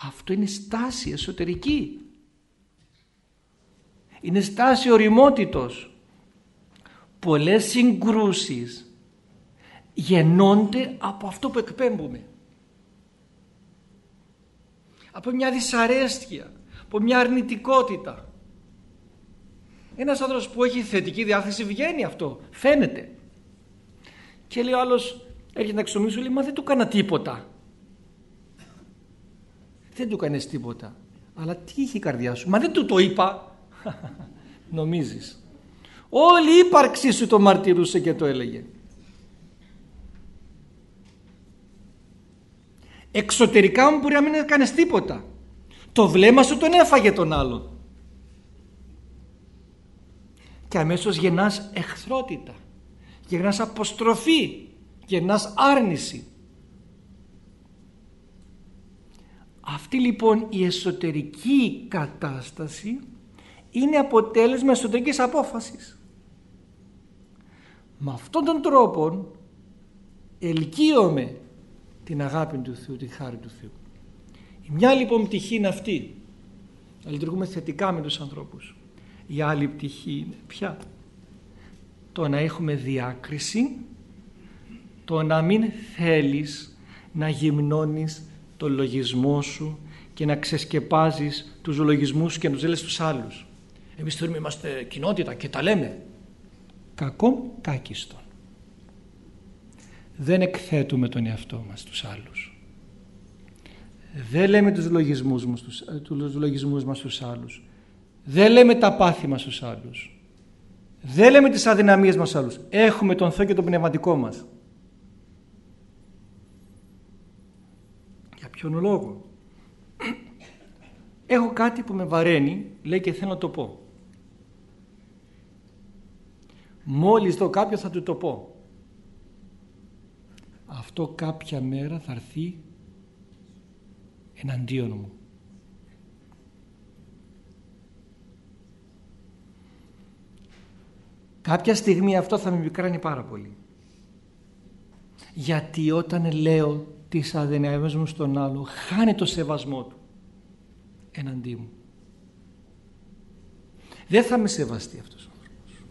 Αυτό είναι στάση εσωτερική. Είναι στάση οριμότητος. Πολλές συγκρούσεις γεννώνται από αυτό που εκπέμπουμε. Από μια δυσαρέστεια, από μια αρνητικότητα. Ένας άνθρωπος που έχει θετική διάθεση βγαίνει αυτό, φαίνεται. Και λέει ο άλλος, έρχεται να εξομίσω, λέει, μα δεν του έκανα τίποτα. Δεν του κάνεις τίποτα. Αλλά τι είχε η καρδιά σου; Μα δεν του το είπα. Νομίζεις. Όλη η ύπαρξή σου το μαρτυρούσε και το έλεγε. Εξωτερικά μου μπορεί να μην έκανες τίποτα. Το βλέμμα σου τον έφαγε τον άλλον. Και αμέσως γεννάς εχθρότητα. Γεννάς αποστροφή. Γεννάς άρνηση. Αυτή λοιπόν η εσωτερική κατάσταση είναι αποτέλεσμα εσωτερικής απόφασης. Με αυτόν τον τρόπο ελκύομαι την αγάπη του Θεού, τη χάρη του Θεού. Η μια λοιπόν πτυχή είναι αυτή, να λειτουργούμε θετικά με τους ανθρώπους. Η άλλη πτυχή είναι ποια, το να έχουμε διάκριση, το να μην θέλεις να γυμνώνεις το λογισμό σου και να ξεσκεπάζεις τους λογισμούς και να τους λες τους άλλους. Εμείς θέλουμε είμαστε κοινότητα και τα λέμε. Κακό κάκιστον. Δεν εκθέτουμε τον εαυτό μας τους άλλους. Δεν λέμε τους λογισμούς μας, τους, ε, τους λογισμούς μας στους άλλους. Δεν λέμε τα πάθη μας στους άλλους. Δεν λέμε τις αδυναμίες μας στους άλλους. Έχουμε τον Θεό και τον πνευματικό μας. Για ποιον λόγο; Έχω κάτι που με βαραίνει, λέει και θέλω να το πω. Μόλις δω κάποιος θα του το πω. Αυτό κάποια μέρα θα έρθει εναντίον μου. Κάποια στιγμή αυτό θα με μικράνει πάρα πολύ. Γιατί όταν λέω τις αδυναμίες μου στον άλλο χάνει το σεβασμό του εναντί μου. Δεν θα με σεβαστεί αυτός ο άνθρωπος.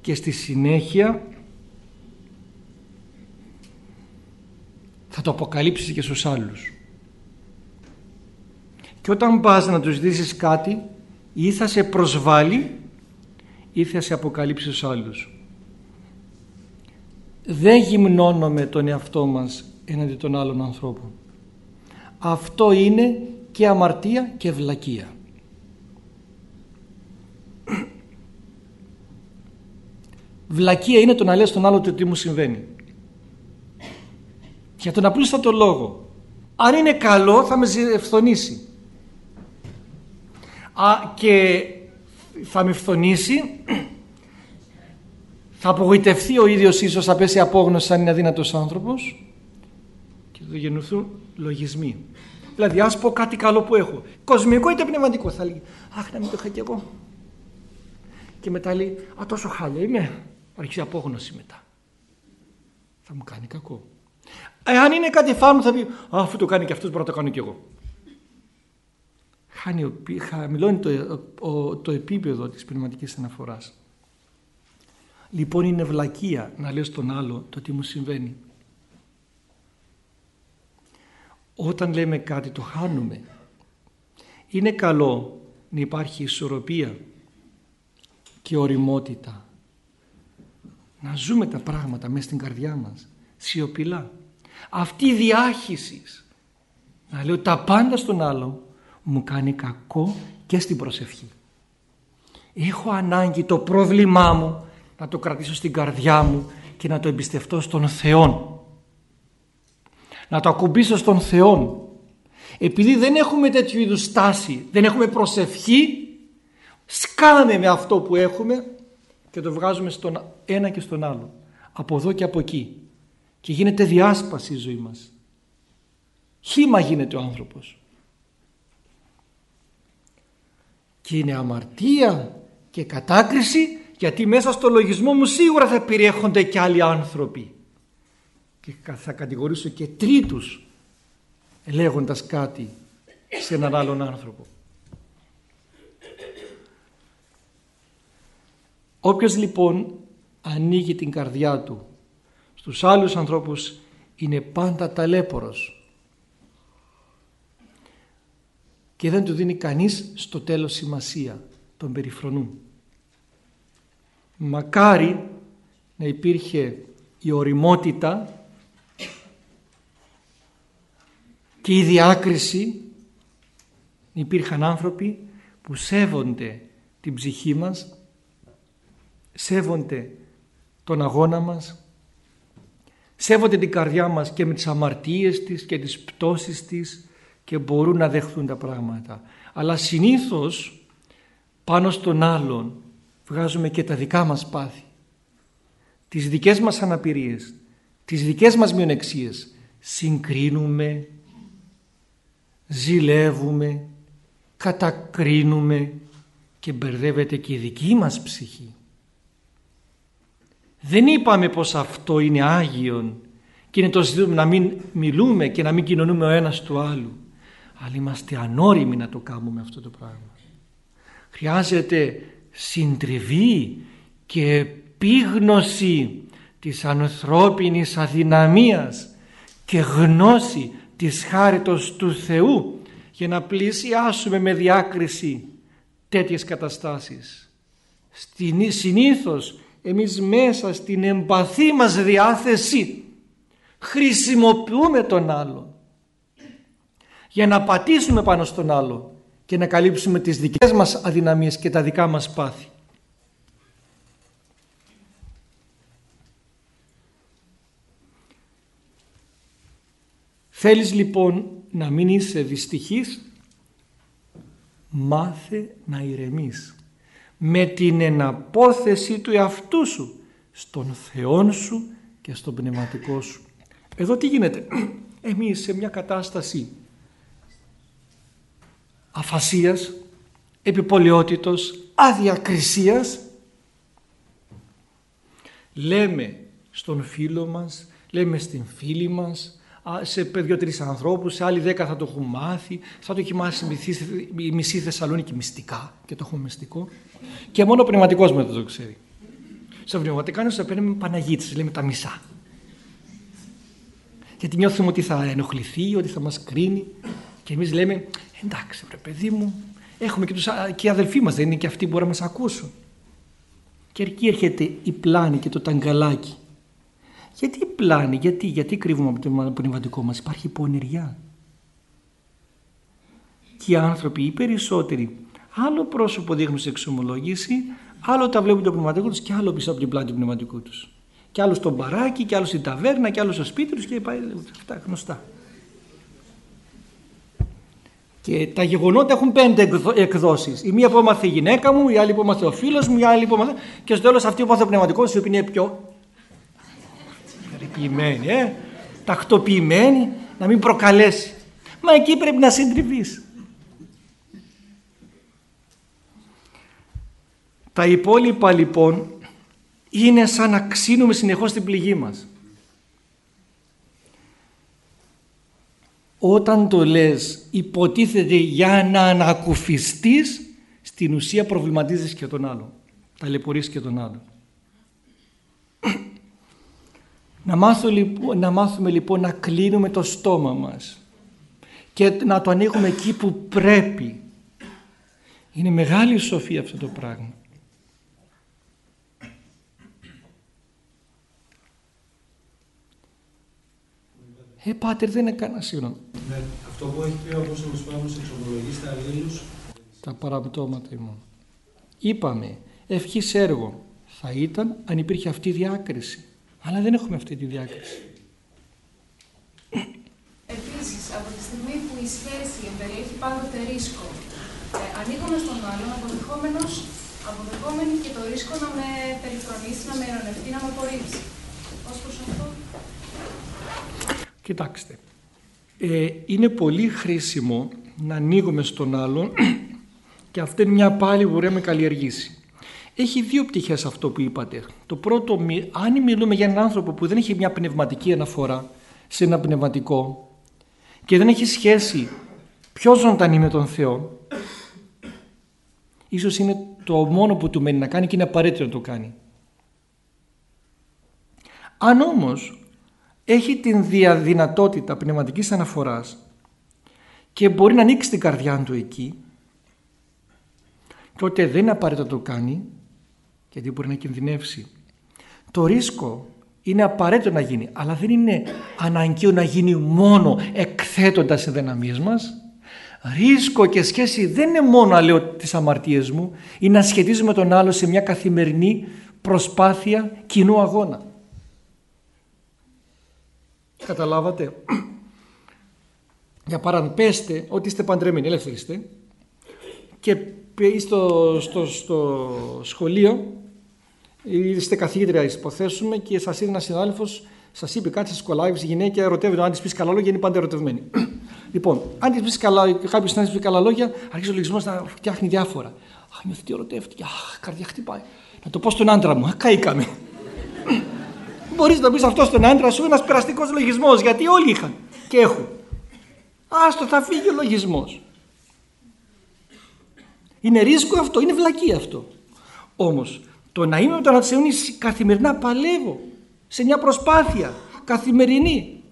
Και στη συνέχεια θα το αποκαλύψεις και στους άλλους. Και όταν πας να τους ζητήσεις κάτι ή θα σε προσβάλλει ή θα σε αποκαλύψει στους άλλους. Δεν γυμνώνουμε τον εαυτό μας έναντι των άλλων ανθρώπων. Αυτό είναι και αμαρτία και βλακεία. Βλακεία είναι το να λες τον άλλο το τι μου συμβαίνει. Για τον απλούστατο λόγο. Αν είναι καλό θα με ευθονήσει. Α, και θα με φθονήσει θα απογοητευτεί ο ίδιος ίσως θα πέσει απόγνωσης αν είναι αδύνατος άνθρωπος και θα γεννηθούν λογισμοί. Δηλαδή ας πω κάτι καλό που έχω. Κοσμικό είτε πνευματικό θα λέει. Αχ να μην το είχα κι εγώ. Και μετά λέει Α τόσο χάλια είμαι. Αρχίζει απόγνωση μετά. Θα μου κάνει κακό. Εάν είναι κάτι φάνω θα πει Α αφού το κάνει και αυτός μπορώ να το κάνω κι εγώ χάνει, χαμηλώνει το, το επίπεδο της πνευματικής αναφοράς. Λοιπόν είναι βλακεία να λες τον άλλο το τι μου συμβαίνει. Όταν λέμε κάτι το χάνουμε. Είναι καλό να υπάρχει ισορροπία και οριμότητα. Να ζούμε τα πράγματα μέσα στην καρδιά μας, σιωπηλά. Αυτή η διάχυσης, να λέω τα πάντα στον άλλο, μου κάνει κακό και στην προσευχή. Έχω ανάγκη το πρόβλημά μου να το κρατήσω στην καρδιά μου και να το εμπιστευτώ στον Θεό. Να το ακουμπήσω στον Θεό. Επειδή δεν έχουμε τέτοιου είδους στάση, δεν έχουμε προσευχή, σκάμε με αυτό που έχουμε και το βγάζουμε στον ένα και στον άλλο. Από εδώ και από εκεί. Και γίνεται διάσπαση η ζωή μας. Χήμα γίνεται ο άνθρωπος. Και είναι αμαρτία και κατάκριση γιατί μέσα στο λογισμό μου σίγουρα θα περιέχονται και άλλοι άνθρωποι και θα κατηγορήσω και τρίτους λέγοντας κάτι σε έναν άλλον άνθρωπο. Όποιος λοιπόν ανοίγει την καρδιά του στους άλλους ανθρώπους είναι πάντα ταλέπορος και δεν του δίνει κανείς στο τέλος σημασία τον περιφρονούν. Μακάρι να υπήρχε η οριμότητα και η διάκριση υπήρχαν άνθρωποι που σέβονται την ψυχή μας σέβονται τον αγώνα μας σέβονται την καρδιά μας και με τις αμαρτίες της και τις πτώσεις της και μπορούν να δεχθούν τα πράγματα. Αλλά συνήθως πάνω στον άλλον βγάζουμε και τα δικά μας πάθη. Τις δικές μας αναπηρίες, τις δικές μας μειονεξίες. Συγκρίνουμε, ζηλεύουμε, κατακρίνουμε και μπερδεύεται και η δική μας ψυχή. Δεν είπαμε πως αυτό είναι Άγιον και είναι το ζητούμε να μην μιλούμε και να μην κοινωνούμε ο ένας του άλλου αλλά είμαστε ανώριμοι να το κάνουμε αυτό το πράγμα. Χρειάζεται συντριβή και επίγνωση της ανθρώπινης αδυναμίας και γνώση της χάριτος του Θεού για να πλησιάσουμε με διάκριση τέτοιες καταστάσεις. Συνήθως εμείς μέσα στην εμπαθή μας διάθεση χρησιμοποιούμε τον άλλον για να πατήσουμε πάνω στον άλλο και να καλύψουμε τις δικές μας αδυναμίες και τα δικά μας πάθη. Θέλεις λοιπόν να μην είσαι δυστυχής, μάθε να ηρεμείς με την εναπόθεση του εαυτού σου στον Θεό σου και στον πνευματικό σου. Εδώ τι γίνεται, εμείς σε μια κατάσταση αφασίας, επιπολαιότητος, αδιακρισίας λέμε στον φίλο μας, λέμε στην φίλη μας, σε δύο-τρει ανθρώπους, σε άλλοι δέκα θα το έχουν μάθει, θα το έχει μάθει η μισή Θεσσαλονίκη μυστικά και το έχουμε μυστικό. Και μόνο ο πνευματικός δεν το ξέρει. Στο πνευματικό θα παίρνουμε Παναγίτης, λέμε τα μισά. Γιατί νιώθουμε ότι θα ενοχληθεί, ότι θα μας κρίνει. Και εμείς λέμε, εντάξει, βρε παιδί μου, έχουμε και, τους, και οι αδελφοί μας, δεν είναι και αυτοί που μπορούν να μας ακούσουν. Και εκεί έρχεται η πλάνη και το ταγκαλάκι γιατί πλάνη, γιατί, γιατί κρύβουμε από το πνευματικό μας, υπάρχει πονηριά. Και οι άνθρωποι, οι περισσότεροι, άλλο πρόσωπο δείχνουν σε εξομολόγηση, άλλο τα βλέπουν το πνευματικό τους και άλλο πίσω από την πλάτη του πνευματικού τους. Και άλλο στο μπαράκι, και άλλο στην ταβέρνα, και άλλο στο σπίτι τους και πάει αυτά γνωστά. Και τα γεγονότα έχουν πέντε εκδόσεις. Η μία που έμαθε η γυναίκα μου, η άλλη που έμαθε ο φίλος μου, η άλλη που έμαθε... Και στο τέλος αυτή που έμαθε ο πνευματικός, η οποία είναι πιο τακτοποιημένη, ε, τακτοποιημένη, να μην προκαλέσει. Μα εκεί πρέπει να συντριβείς. Τα υπόλοιπα λοιπόν είναι σαν να ξύνουμε συνεχώς την πληγή μας. Όταν το λες υποτίθεται για να ανακουφιστείς στην ουσία προβληματίζεις και τον άλλο. Ταλαιπωρείς και τον άλλο. Να, μάθω, λοιπόν, να μάθουμε λοιπόν να κλείνουμε το στόμα μας και να το ανοίγουμε εκεί που πρέπει. Είναι μεγάλη σοφία αυτό το πράγμα. Ε, πάτερ, δεν είναι κανένα συγγνώμη. Ναι, αυτό που έχει πει ο Απόστολος Παύλος εξομολογεί στα αλλήλους. Τα παραπτώματα ήμουν. Είπαμε, ευχής έργο θα ήταν αν υπήρχε αυτή η διάκριση. Αλλά δεν έχουμε αυτή τη διάκριση. Επίσης, από τη στιγμή που η σχέση εμπεριέχει πάντοτε ρίσκο, ε, ανοίγουμε στον άλλον αποδεχόμενος, αποδεχόμενοι και το ρίσκο να με περιφρονήσει, να με ειρωνευτεί, να με απορρίψει. Ως προς αυτό. Κοιτάξτε, ε, είναι πολύ χρήσιμο να ανοίγουμε στον άλλον και αυτή είναι μια πάλι που μπορεί να με καλλιεργήσει. Έχει δύο πτυχές αυτό που είπατε. Το πρώτο, αν μιλούμε για έναν άνθρωπο που δεν έχει μια πνευματική αναφορά σε ένα πνευματικό και δεν έχει σχέση πιο ζωντανή με τον Θεό, ίσως είναι το μόνο που του μένει να κάνει και είναι απαραίτητο να το κάνει. Αν όμως έχει την διαδυνατότητα πνευματικής αναφοράς και μπορεί να ανοίξει την καρδιά του εκεί, τότε δεν είναι απαραίτητο να το κάνει γιατί μπορεί να κινδυνεύσει. Το ρίσκο είναι απαραίτητο να γίνει, αλλά δεν είναι αναγκαίο να γίνει μόνο εκθέτοντας σε δυναμίες μας. Ρίσκο και σχέση δεν είναι μόνο, λέω, τις αμαρτίες μου, είναι να σχετίζουμε τον άλλο σε μια καθημερινή προσπάθεια κοινού αγώνα. Καταλάβατε. Για παράδειγμα, πέστε ότι είστε παντρεμένοι, ελεύθεροι είστε, και στο, στο, στο σχολείο είστε καθηγήτρια, υποθέσουμε, και σας είναι ένας συνάδελφος, σας είπε κάτι, σας κολλάει, η γυναίκα ερωτεύεται. Αν της πεις καλά λόγια, είναι πάντα ερωτευμένη. λοιπόν, αν της πεις καλά, κάποιος να πει καλά λόγια, αρχίζει ο λογισμός να φτιάχνει διάφορα. Αχ, νιώθει ότι ερωτεύτηκε. Αχ, καρδιά χτυπάει. Να το πω στον άντρα μου. Αχ, καήκαμε. Μπορείς να πεις αυτό στον άντρα σου, ένας περαστικός λογισμός, γιατί όλοι είχαν και έχουν. Άστο, θα φύγει ο λογισμός. Είναι ρίσκο αυτό, είναι βλακή αυτό. Όμως το να είμαι με τον Ατσεούνη καθημερινά παλεύω σε μια προσπάθεια καθημερινή.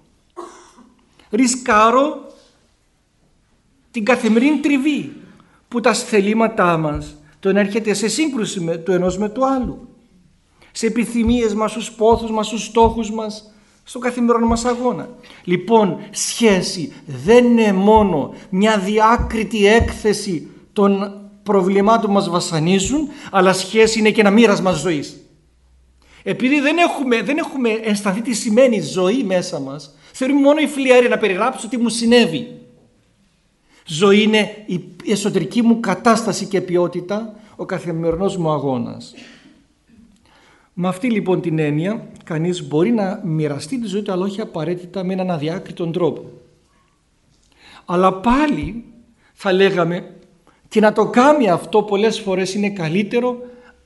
Ρισκάρω την καθημερινή τριβή που τα θελήματά μας τον έρχεται σε σύγκρουση με το ενός με το άλλο. Σε επιθυμίες μας, στους πόθους μας, στους στόχους μας, στο καθημερινό μας αγώνα. Λοιπόν, σχέση δεν είναι μόνο μια διάκριτη έκθεση των προβλημάτων μας βασανίζουν, αλλά σχέση είναι και ένα μοίρασμα ζωής. Επειδή δεν έχουμε, δεν έχουμε αισθανθεί τι σημαίνει ζωή μέσα μας, θεωρούμε μόνο η φλιαρία να περιγράψω τι μου συνέβη. Ζωή είναι η εσωτερική μου κατάσταση και ποιότητα, ο καθημερινός μου αγώνας. Με αυτή λοιπόν την έννοια, κανείς μπορεί να μοιραστεί τη ζωή του, αλλά όχι απαραίτητα με έναν αδιάκριτον τρόπο. Αλλά πάλι θα λέγαμε Και να το κάνει αυτό πολλές φορές είναι καλύτερο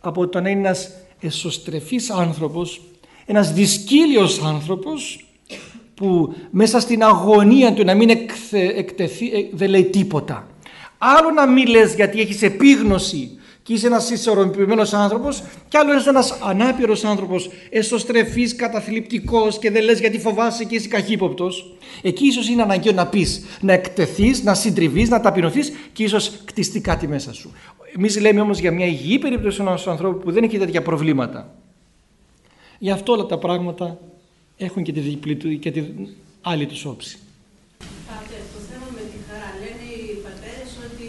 από το να είναι ένας εσωστρεφής άνθρωπος, ένας δυσκύλιος άνθρωπος που μέσα στην αγωνία του να μην εκτεθεί ε, δεν λέει τίποτα. Άλλο να μην λες γιατί έχεις επίγνωση και είσαι ένας ισορροπημένος άνθρωπος και άλλο είσαι ένας ανάπηρος άνθρωπος εσωστρεφής, καταθλιπτικός και δεν λες γιατί φοβάσαι και είσαι καχύποπτος. Εκεί ίσως είναι αναγκαίο να πεις, να εκτεθείς, να συντριβείς, να ταπεινωθείς και ίσως κτιστεί κάτι μέσα σου. Εμείς λέμε όμως για μια υγιή περίπτωση ενός ανθρώπου που δεν έχει τέτοια προβλήματα. Γι' αυτό όλα τα πράγματα έχουν και τη διπλή του και τη άλλη τους όψη. το θέμα με τη χαρά. Λένε οι πατέρες ότι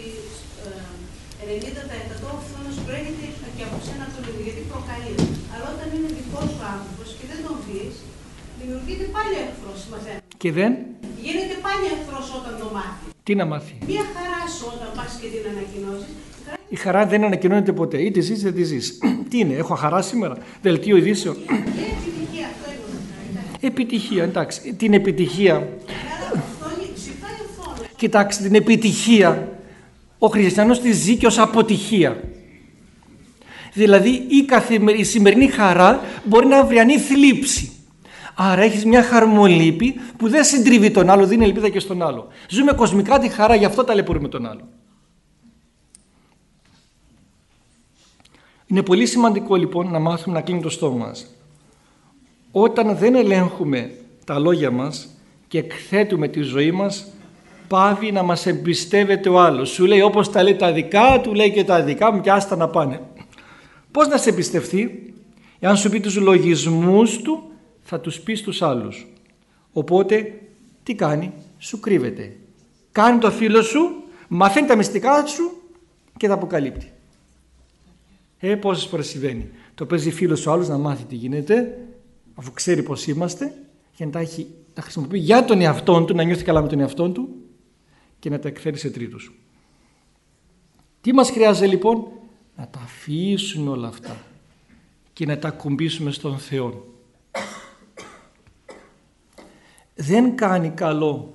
90% ο φθόνος προέρχεται και από σένα το λίγο, γιατί προκαλεί. Αλλά όταν είναι δικό σου άνθρωπος και δεν τον πεις, δημιουργείται πάλι εχθρός, μαθαίνω. Και δεν; Γίνεται πάλι εχθρός όταν το μάθει. Τι να μάθει; Μία χαρά σου όταν πας και την ανακοινώσεις, η χαρά δεν ανακοινώνεται ποτέ. Είτε ζεις είτε τη ζεις. Τι είναι, έχω χαρά σήμερα; Δελτίο ειδήσεων. Επιτυχία, εντάξει. Την επιτυχία. Κοιτάξτε, την επιτυχία ο χριστιανός τη ζει και ως αποτυχία. Δηλαδή η, καθημερι... η σημερινή χαρά μπορεί να αυριανή θλίψη. Άρα έχεις μια χαρμολύπη που δεν συντριβεί τον άλλο, δίνει ελπίδα και στον άλλο. Ζούμε κοσμικά τη χαρά, γι' αυτό ταλαιπωρούμε τον άλλο. Είναι πολύ σημαντικό λοιπόν να μάθουμε να κλείνει το στόμα μας. Όταν δεν ελέγχουμε τα λόγια μας και εκθέτουμε τη ζωή μας, πάβει να μας εμπιστεύεται ο άλλος. Σου λέει όπως τα λέει τα δικά του, λέει και τα δικά μου και άστα να πάνε. Πώς να σε εμπιστευτεί, εάν σου πει τους λογισμούς του, θα τους πεις στους άλλους. Οπότε, τι κάνει, σου κρύβεται. Κάνει το φίλο σου, μαθαίνει τα μυστικά σου και τα αποκαλύπτει. Ε, πόσες φορές συμβαίνει. Το παίζει φίλος ο άλλος να μάθει τι γίνεται, αφού ξέρει πώς είμαστε, και να τα, έχει, τα χρησιμοποιεί για τον εαυτό του, να νιώθει καλά με τον εαυτό του και να τα εκφέρει σε τρίτους. Τι μας χρειάζεται λοιπόν, να τα αφήσουμε όλα αυτά και να τα ακουμπήσουμε στον Θεό. Δεν κάνει καλό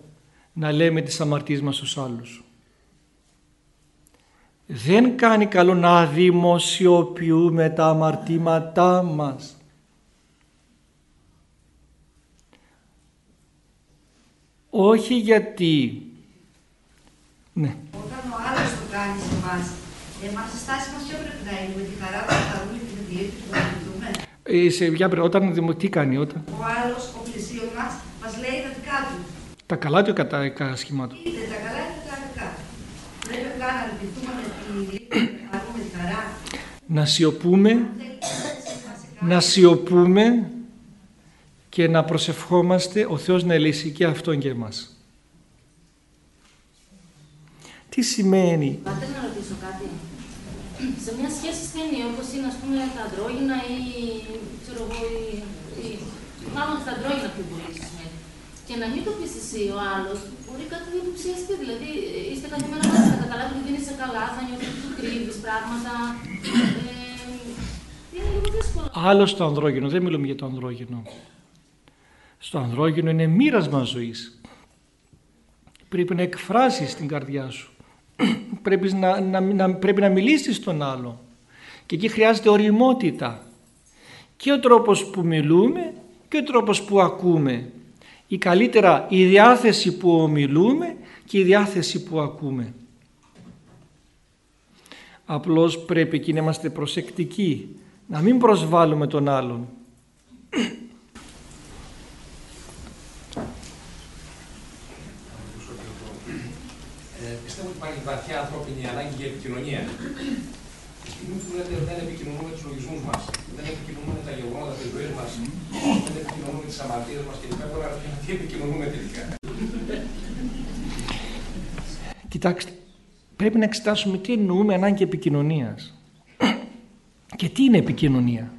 να λέμε τις αμαρτίες μας στους άλλους δεν κάνει καλό να δημοσιοποιούμε τα αμαρτήματά μας. Όχι γιατί... Ναι. Όταν ο άλλος το κάνει σε εμάς, εμάς η στάση μας ποιο πρέπει να είναι, με τη χαρά, με τα ρούλη και με τη λύπη που θα βοηθούμε. Ε, σε, για, όταν, τι κάνει όταν. Ο άλλος, ο πλησίον μας, μας λέει τα δικά του. Τα καλά του ή κατά σχήμα του. Είτε τα καλά είτε τα δικά. Δεν πρέπει να λυπηθούμε με να σιωπούμε, να σιωπούμε και να προσευχόμαστε ο Θεός να λύσει και αυτόν και εμάς. Τι σημαίνει; Πάτε να ρωτήσω κάτι. Σε μια σχέση στενή όπως είναι ας πούμε τα αντρόγινα ή ξέρω εγώ ή, μάλλον τα αντρόγινα πιο πολύ και να μην το πεις εσύ ο άλλος, μπορεί κάτι να υποψιαστεί. Δηλαδή, είστε κάθε μέρα μαζί, θα καταλάβει ότι δεν είσαι καλά, θα νιώθει ότι του κρύβεις πράγματα. Ε, είναι λίγο δύσκολο. Άλλο στο ανδρόγυνο, δεν μιλούμε για το ανδρόγυνο. Στο ανδρόγυνο είναι μοίρασμα ζωής. Πρέπει να εκφράσεις την καρδιά σου. πρέπει να, να, να, πρέπει να μιλήσεις στον άλλο. Και εκεί χρειάζεται οριμότητα. Και ο τρόπος που μιλούμε και ο τρόπος που ακούμε ή καλύτερα η διάθεση που ομιλούμε και η διάθεση που ακούμε. Απλώς πρέπει εκεί να είμαστε προσεκτικοί, να μην προσβάλλουμε τον άλλον. Ε, πιστεύω ότι υπάρχει βαθιά ανθρώπινη ανάγκη για επικοινωνία. Τη στιγμή που λέτε δεν επικοινωνούμε τους λογισμούς μας, δεν επικοινωνούμε τα γεγονότα τη ζωή μας, δεν επικοινωνούμε τις αμαρτίες μας κλπ. Τώρα τι επικοινωνούμε τελικά. Κοιτάξτε, πρέπει να εξετάσουμε τι εννοούμε ανάγκη επικοινωνίας. Και τι είναι επικοινωνία.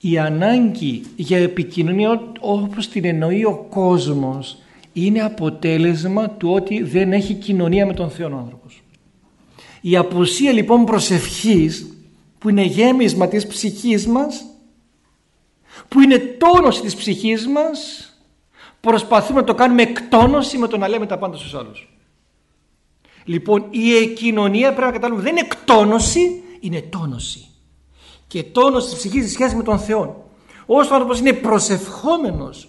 Η ανάγκη για επικοινωνία όπως την εννοεί ο κόσμος είναι αποτέλεσμα του ότι δεν έχει κοινωνία με τον Θεό άνθρωπος. Η απουσία λοιπόν προσευχής που είναι γέμισμα της ψυχής μας, που είναι τόνωση της ψυχής μας, προσπαθούμε να το κάνουμε εκτόνωση με το να λέμε τα πάντα στους άλλους. Λοιπόν η κοινωνία πρέπει να καταλάβουμε δεν είναι εκτόνωση, είναι τόνωση. Και τόνωση της ψυχής στη σχέση με τον Θεό. Όσο ο άνθρωπος είναι προσευχόμενος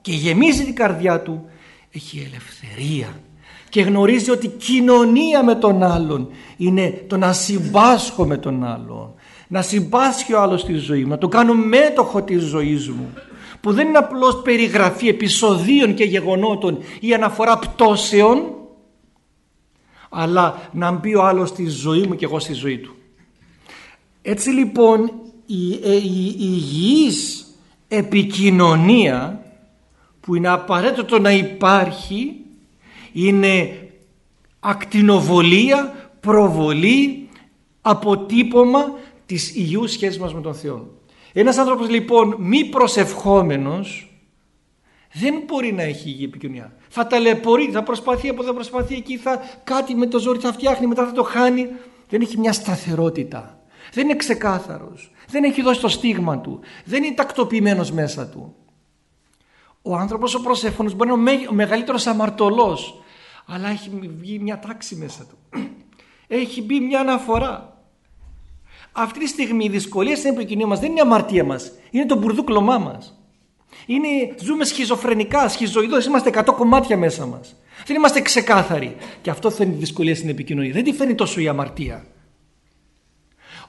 και γεμίζει την καρδιά του έχει ελευθερία και γνωρίζει ότι κοινωνία με τον άλλον είναι το να συμπάσχω με τον άλλον να συμπάσχει ο άλλος στη ζωή μου να το κάνω μέτοχο της ζωής μου που δεν είναι απλώς περιγραφή επεισοδίων και γεγονότων ή αναφορά πτώσεων αλλά να μπει ο άλλος στη ζωή μου και εγώ στη ζωή του. Έτσι λοιπόν η, ε, η, η υγιής επικοινωνία που είναι απαραίτητο να υπάρχει είναι ακτινοβολία, προβολή, αποτύπωμα της υγιούς σχέσης μας με τον Θεό. Ένας άνθρωπος λοιπόν μη προσευχόμενος δεν μπορεί να έχει υγιή επικοινωνία. Θα ταλαιπωρεί, θα προσπαθεί από εδώ, προσπαθεί εκεί, θα κάτι με το ζόρι θα φτιάχνει, μετά θα το χάνει. Δεν έχει μια σταθερότητα. Δεν είναι ξεκάθαρος. Δεν έχει δώσει το στίγμα του. Δεν είναι τακτοποιημένος μέσα του. Ο άνθρωπος ο προσεύχονος μπορεί να είναι ο μεγαλύτερος αμαρτωλός αλλά έχει βγει μια τάξη μέσα του. Έχει μπει μια αναφορά. Αυτή τη στιγμή η δυσκολία στην επικοινωνία μας δεν είναι η αμαρτία μας. Είναι το μπουρδούκλωμά μας. Είναι, ζούμε σχιζοφρενικά, σχιζοειδώς, είμαστε 100 κομμάτια μέσα μας. Δεν είμαστε ξεκάθαροι. Και αυτό φέρνει τη δυσκολία στην επικοινωνία. Δεν τη φέρνει τόσο η αμαρτία.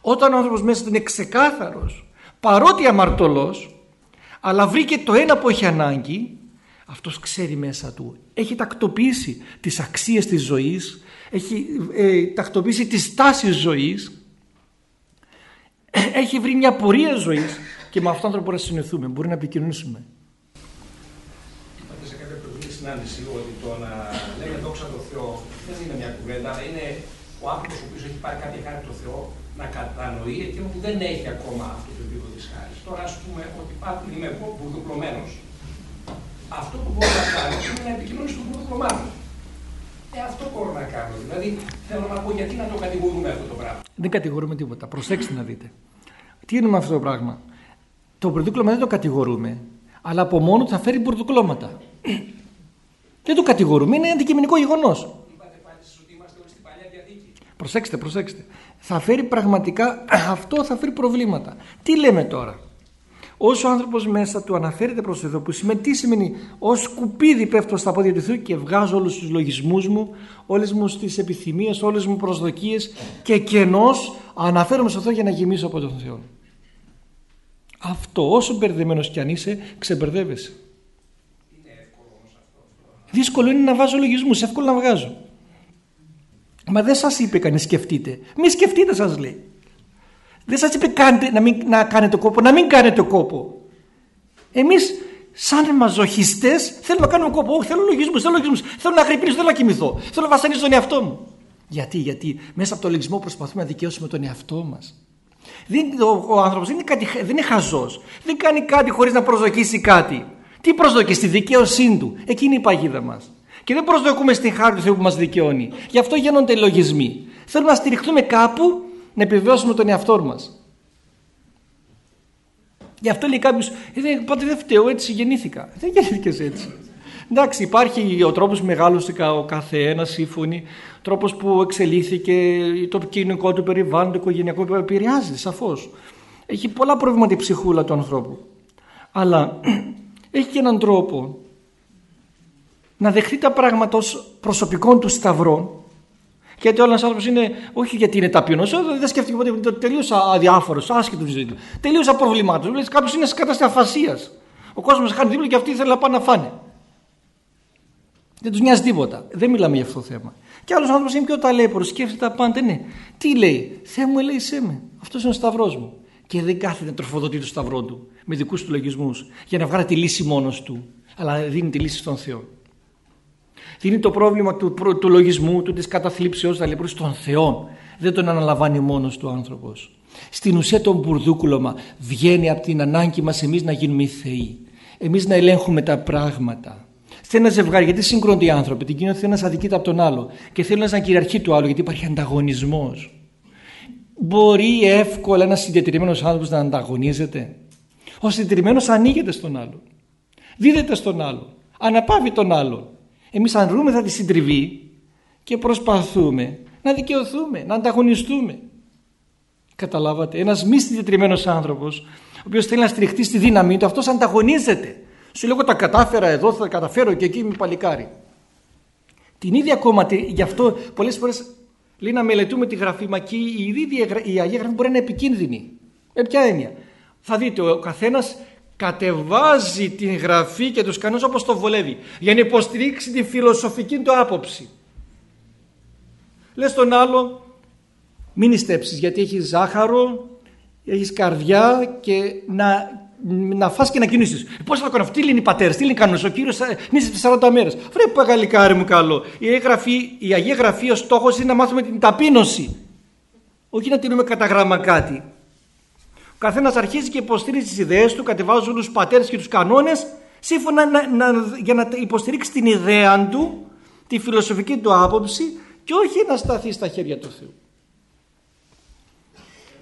Όταν ο άνθρωπος μέσα του είναι ξεκάθαρος, παρότι αμαρτωλός, αλλά βρήκε το ένα που έχει ανάγκη, αυτός ξέρει μέσα του. Έχει τακτοποιήσει τις αξίες της ζωής, έχει ε, τακτοποιήσει τις τάσεις ζωής, έχει βρει μια πορεία ζωής και με αυτόν τον τρόπο μπορεί να συνεχθούμε, μπορεί να επικοινωνήσουμε. Είπατε σε κάποια προηγούμενη συνάντηση ότι το να λέμε δόξα τω Θεώ δεν είναι μια κουβέντα, αλλά είναι ο άνθρωπος ο οποίος έχει πάρει κάποια χάρη το Θεό να κατανοεί εκείνο που δεν έχει ακόμα αυτό το επίπεδο της χάρης. Τώρα, ας πούμε, ότι είμαι εγώ μπουρδουκλωμένο. Αυτό που μπορώ να κάνω είναι να επικοινωνήσω το μπουρδουκλωμά μου. Ε, αυτό μπορώ να κάνω. Δηλαδή, θέλω να πω γιατί να το κατηγορούμε αυτό το πράγμα. Δεν κατηγορούμε τίποτα. Προσέξτε να δείτε. Τι εννοούμε αυτό το πράγμα; Το μπουρδουκλώμα δεν το κατηγορούμε, αλλά από μόνο του θα φέρει μπουρδουκλώματα. δεν το κατηγορούμε, είναι αντικειμενικό γεγονός. Προσέξτε, προσέξτε. Θα φέρει πραγματικά, αυτό θα φέρει προβλήματα. Τι λέμε τώρα; Όσο ο άνθρωπος μέσα του αναφέρεται προς το Θεό, που σημαίνει τι σημαίνει, ως σκουπίδι πέφτω στα πόδια του Θεού και βγάζω όλους τους λογισμούς μου, όλες μου τις επιθυμίες, όλες μου προσδοκίες και κενός αναφέρομαι στο Θεό για να γεμίσω από τον Θεό. Αυτό όσο μπερδεμένος κι αν είσαι, ξεμπερδεύεσαι. Δύσκολο είναι να βάζω λογισμούς, εύκολο να βγάζω. Μα δεν σας είπε κανείς σκεφτείτε. Μη σκεφτείτε σας λέει. Δεν σας είπε κάντε, να, μην, να κάνετε κόπο, να μην κάνετε κόπο. Εμείς σαν μαζοχιστές θέλουμε να κάνουμε κόπο. Όχι, θέλω λογισμούς, θέλω λογισμούς. Θέλω να γρυπνήσω, θέλω να κοιμηθώ. Θέλω να βασανίσω τον εαυτό μου. Γιατί, γιατί μέσα από το λογισμό προσπαθούμε να δικαιώσουμε τον εαυτό μας. Δεν, ο, ο άνθρωπος δεν είναι, κάτι, δεν είναι χαζός. Δεν κάνει κάτι χωρίς να προσδοκίσει κάτι. Τι προσδοκεί, στη δικαίωσή του. Εκείνη η παγίδα μας. Και δεν προσδοκούμε στην χάρη του Θεού που μας δικαιώνει. Γι' αυτό γίνονται λογισμοί. Θέλουμε να στηριχτούμε κάπου να επιβιώσουμε τον εαυτό μας. Γι' αυτό λέει κάποιος, ε, πάτε δεν φταίω, έτσι γεννήθηκα. Δεν γεννήθηκες έτσι. Εντάξει, υπάρχει ο τρόπος μεγάλωσε ο καθένας, σύμφωνοι, τρόπος που εξελίχθηκε, το κοινωνικό του περιβάλλον, το οικογενειακό περιβάλλον, επηρεάζει σαφώς. Έχει πολλά προβλήματα η ψυχούλα του ανθρώπου. Αλλά έχει και έναν τρόπο να δεχτεί τα πράγματα ως προσωπικών του σταυρών γιατί όλο ένα άνθρωπο είναι, όχι γιατί είναι ταπεινός, δεν σκέφτηκε ποτέ, είναι τελείως αδιάφορος, άσχετος τη ζωή του. Τελείως απροβλημάτο. Δηλαδή κάποιος είναι σε κατάσταση αφασίας. Ο κόσμος χάνει δίπλα και αυτοί θέλουν να πάνε να φάνε. Δεν τους νοιάζει τίποτα. Δεν μιλάμε για αυτό το θέμα. Και άλλος άνθρωπος είναι πιο ταλέπορος, σκέφτεται τα πάντα. Ναι. Τι λέει, Θεέ μου, λέει σε με. Αυτός είναι ο σταυρός μου. Και δεν κάθεται να τροφοδοτεί το σταυρό του με δικούς του λογισμούς για να βγάλει τη λύση μόνος του. Αλλά δίνει τη λύση στον Θεό. Δίνει το πρόβλημα του, του λογισμού, του της καταθλίψεως, δηλαδή στον Θεό. Δεν τον αναλαμβάνει μόνος του άνθρωπος. Στην ουσία το μπουρδούκουλωμα βγαίνει από την ανάγκη μας εμείς να γίνουμε θεοί. Εμείς να ελέγχουμε τα πράγματα. Θέλει ένα ζευγάρι, γιατί συγκρούνται οι άνθρωποι. Την κοινότητα θέλει να αδικείται από τον άλλο. Και θέλει να κυριαρχεί το άλλο, γιατί υπάρχει ανταγωνισμός. Μπορεί εύκολα ένας συντετηρημένο άνθρωπος να ανταγωνίζεται. Ο συντετηρημένο ανοίγεται στον άλλο. Δίδεται στον άλλο. Αναπαύει τον άλλο. Εμείς αν θα τη συντριβή και προσπαθούμε να δικαιωθούμε, να ανταγωνιστούμε. Καταλάβατε, ένας μη συντετριμένος άνθρωπος, ο οποίος θέλει να στηριχτεί στη δύναμή του, αυτός ανταγωνίζεται. Σου λέω τα κατάφερα εδώ, θα τα καταφέρω και εκεί είμαι παλικάρι. Την ίδια ακόμα, γι' αυτό πολλές φορές λέει να μελετούμε τη γραφή, μα και η ίδια η Αγία Γραφή μπορεί να είναι επικίνδυνη. Με ποια έννοια. Θα δείτε, ο καθένας κατεβάζει την γραφή και τους κανόνες όπως το βολεύει για να υποστηρίξει τη φιλοσοφική του άποψη. Λες τον άλλο μην ιστέψεις γιατί έχεις ζάχαρο, έχεις καρδιά και να, να φας και να κινήσεις. Ε, πώς θα το κάνω αυτό, τι λένε οι πατέρες, τι λένε οι κανόνες, ο Κύριος νήσεται 40 μέρες. Βρε που αγαλικάρι μου καλό. Η, γραφή, η Αγία Γραφή ο στόχος είναι να μάθουμε την ταπείνωση. Όχι να τηρούμε κατά γράμμα κάτι. Ο καθένας αρχίζει και υποστηρίζει τις ιδέες του, κατεβάζουν τους πατέρες και τους κανόνες σύμφωνα να, να, για να υποστηρίξει την ιδέα του, τη φιλοσοφική του άποψη και όχι να σταθεί στα χέρια του Θεού.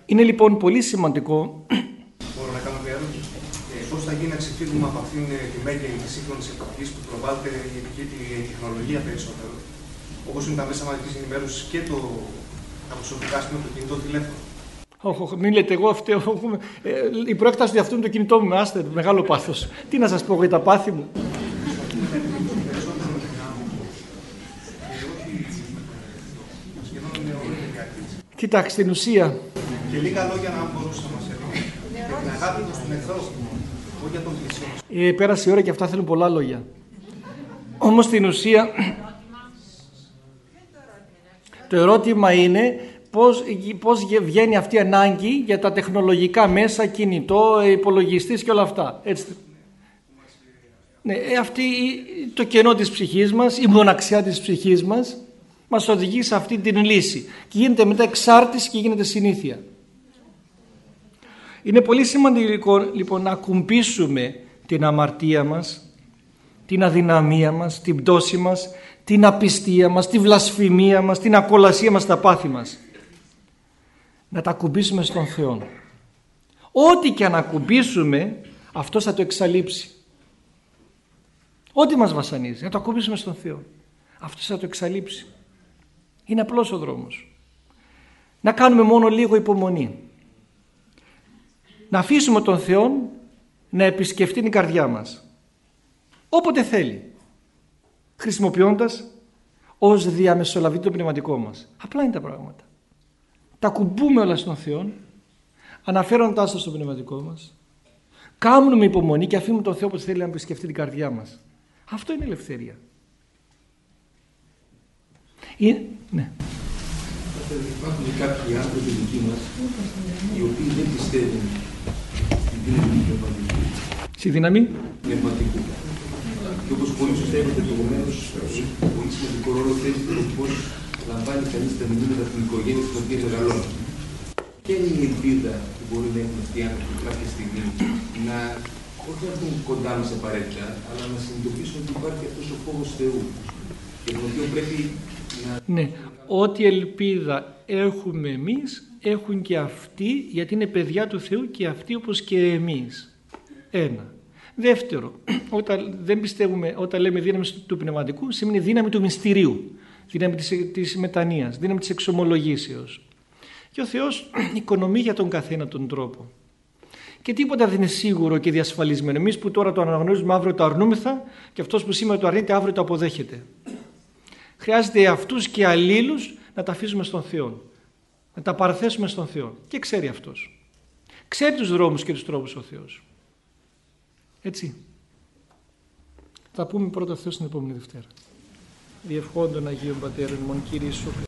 Είναι λοιπόν πολύ σημαντικό. Μπορώ να κάνω μια ερώτηση. Ε, Πώς θα γίνει να ξεφύγουμε από αυτήν ε, τη μέγενη της σύγχρονης εποχής που προβάλλεται η η τεχνολογία περισσότερο, όπως είναι τα μέσα μαζικής ενημέρωσης και το, τα προσωπικά με το κινητό τηλέφωνο; Όχι, όχι, μην λέτε εγώ αυτό. Ε, η πρόεκταση αυτού είναι το κινητό μου, άστε, μεγάλο πάθος. Τι να σας πω για τα πάθη μου; Κοιτάξτε, στην ουσία. Και λίγα λόγια να μπορούσα να μας έρθει. Για την αγάπη του στον εχθρό, όχι για τον πλησίο. Ε, πέρασε η ώρα και αυτά θέλουν πολλά λόγια. Όμως στην ουσία το ερώτημα είναι πώς, πώς βγαίνει αυτή η ανάγκη για τα τεχνολογικά μέσα, κινητό, υπολογιστής και όλα αυτά. Έτσι. Ναι, ε, αυτή, το κενό της ψυχής μας, η μοναξιά της ψυχής μας μας οδηγεί σε αυτή την λύση και γίνεται μετά εξάρτηση και γίνεται συνήθεια. Είναι πολύ σημαντικό λοιπόν να ακουμπήσουμε την αμαρτία μας, την αδυναμία μας, την πτώση μας, την απιστία μας, τη βλασφημία μας, την ακολασία μας, τα πάθη μας. Να τα ακουμπήσουμε στον Θεό. Ό,τι και αν ακουμπήσουμε, αυτός θα το εξαλείψει. Ό,τι μας βασανίζει, να το ακουμπήσουμε στον Θεό. Αυτός θα το εξαλείψει. Είναι απλός ο δρόμος. Να κάνουμε μόνο λίγο υπομονή. Να αφήσουμε τον Θεό να επισκεφτεί την καρδιά μας. Όποτε θέλει. Χρησιμοποιώντας ως διαμεσολαβή το πνευματικό μας. Απλά είναι τα πράγματα. Τα κουμπούμε όλα στον Θεό αναφέροντάς τα στο πνευματικό μας. Κάνουμε υπομονή και αφήνουμε τον Θεό που θέλει να επισκεφτεί την καρδιά μας. Αυτό είναι ελευθερία. Είναι... Ναι. Υπάρχουν κάποιοι άνθρωποι δικοί μας οι οποίοι δεν πιστεύουν στην δύναμη του πνευματικού. Στη δύναμη; Πνευματικού. Και όπως πολύ σωστά είπατε προηγουμένως, πολύ σημαντικό ρόλο παίζει το πώς λαμβάνει κανείς τα μηνύματα από την οικογένεια στην οποία μεγαλώνει. Ποια είναι η ελπίδα που μπορεί να έχουν αυτοί οι άνθρωποι κάποια στιγμή να όχι να έρθουν κοντά μας απαραίτητα, αλλά να συνειδητοποιήσουν ότι υπάρχει αυτός ο φόβος Θεού και τον οποίο πρέπει ναι, ό,τι ελπίδα έχουμε εμείς έχουν και αυτοί γιατί είναι παιδιά του Θεού και αυτοί όπως και εμείς. Ένα. Δεύτερο, όταν, δεν πιστεύουμε, όταν λέμε δύναμη του πνευματικού σημαίνει δύναμη του μυστηρίου, δύναμη της, της μετανοίας, δύναμη της εξομολογήσεως. Και ο Θεός οικονομεί για τον καθένα τον τρόπο. Και τίποτα δεν είναι σίγουρο και διασφαλισμένο. Εμείς που τώρα το αναγνωρίζουμε, αύριο το αρνούμεθα και αυτός που σήμερα το αρνείται, αύριο το αποδέχεται χρειάζεται αυτούς και αλλήλους να τα αφήσουμε στον Θεό. Να τα παραθέσουμε στον Θεό. Και ξέρει αυτός. Ξέρει τους δρόμους και τους τρόπους ο Θεός. Έτσι. Θα πούμε πρώτα Θεός την επόμενη Δευτέρα. Διευχόντων Αγίων Πατέρων, Μον Κύριε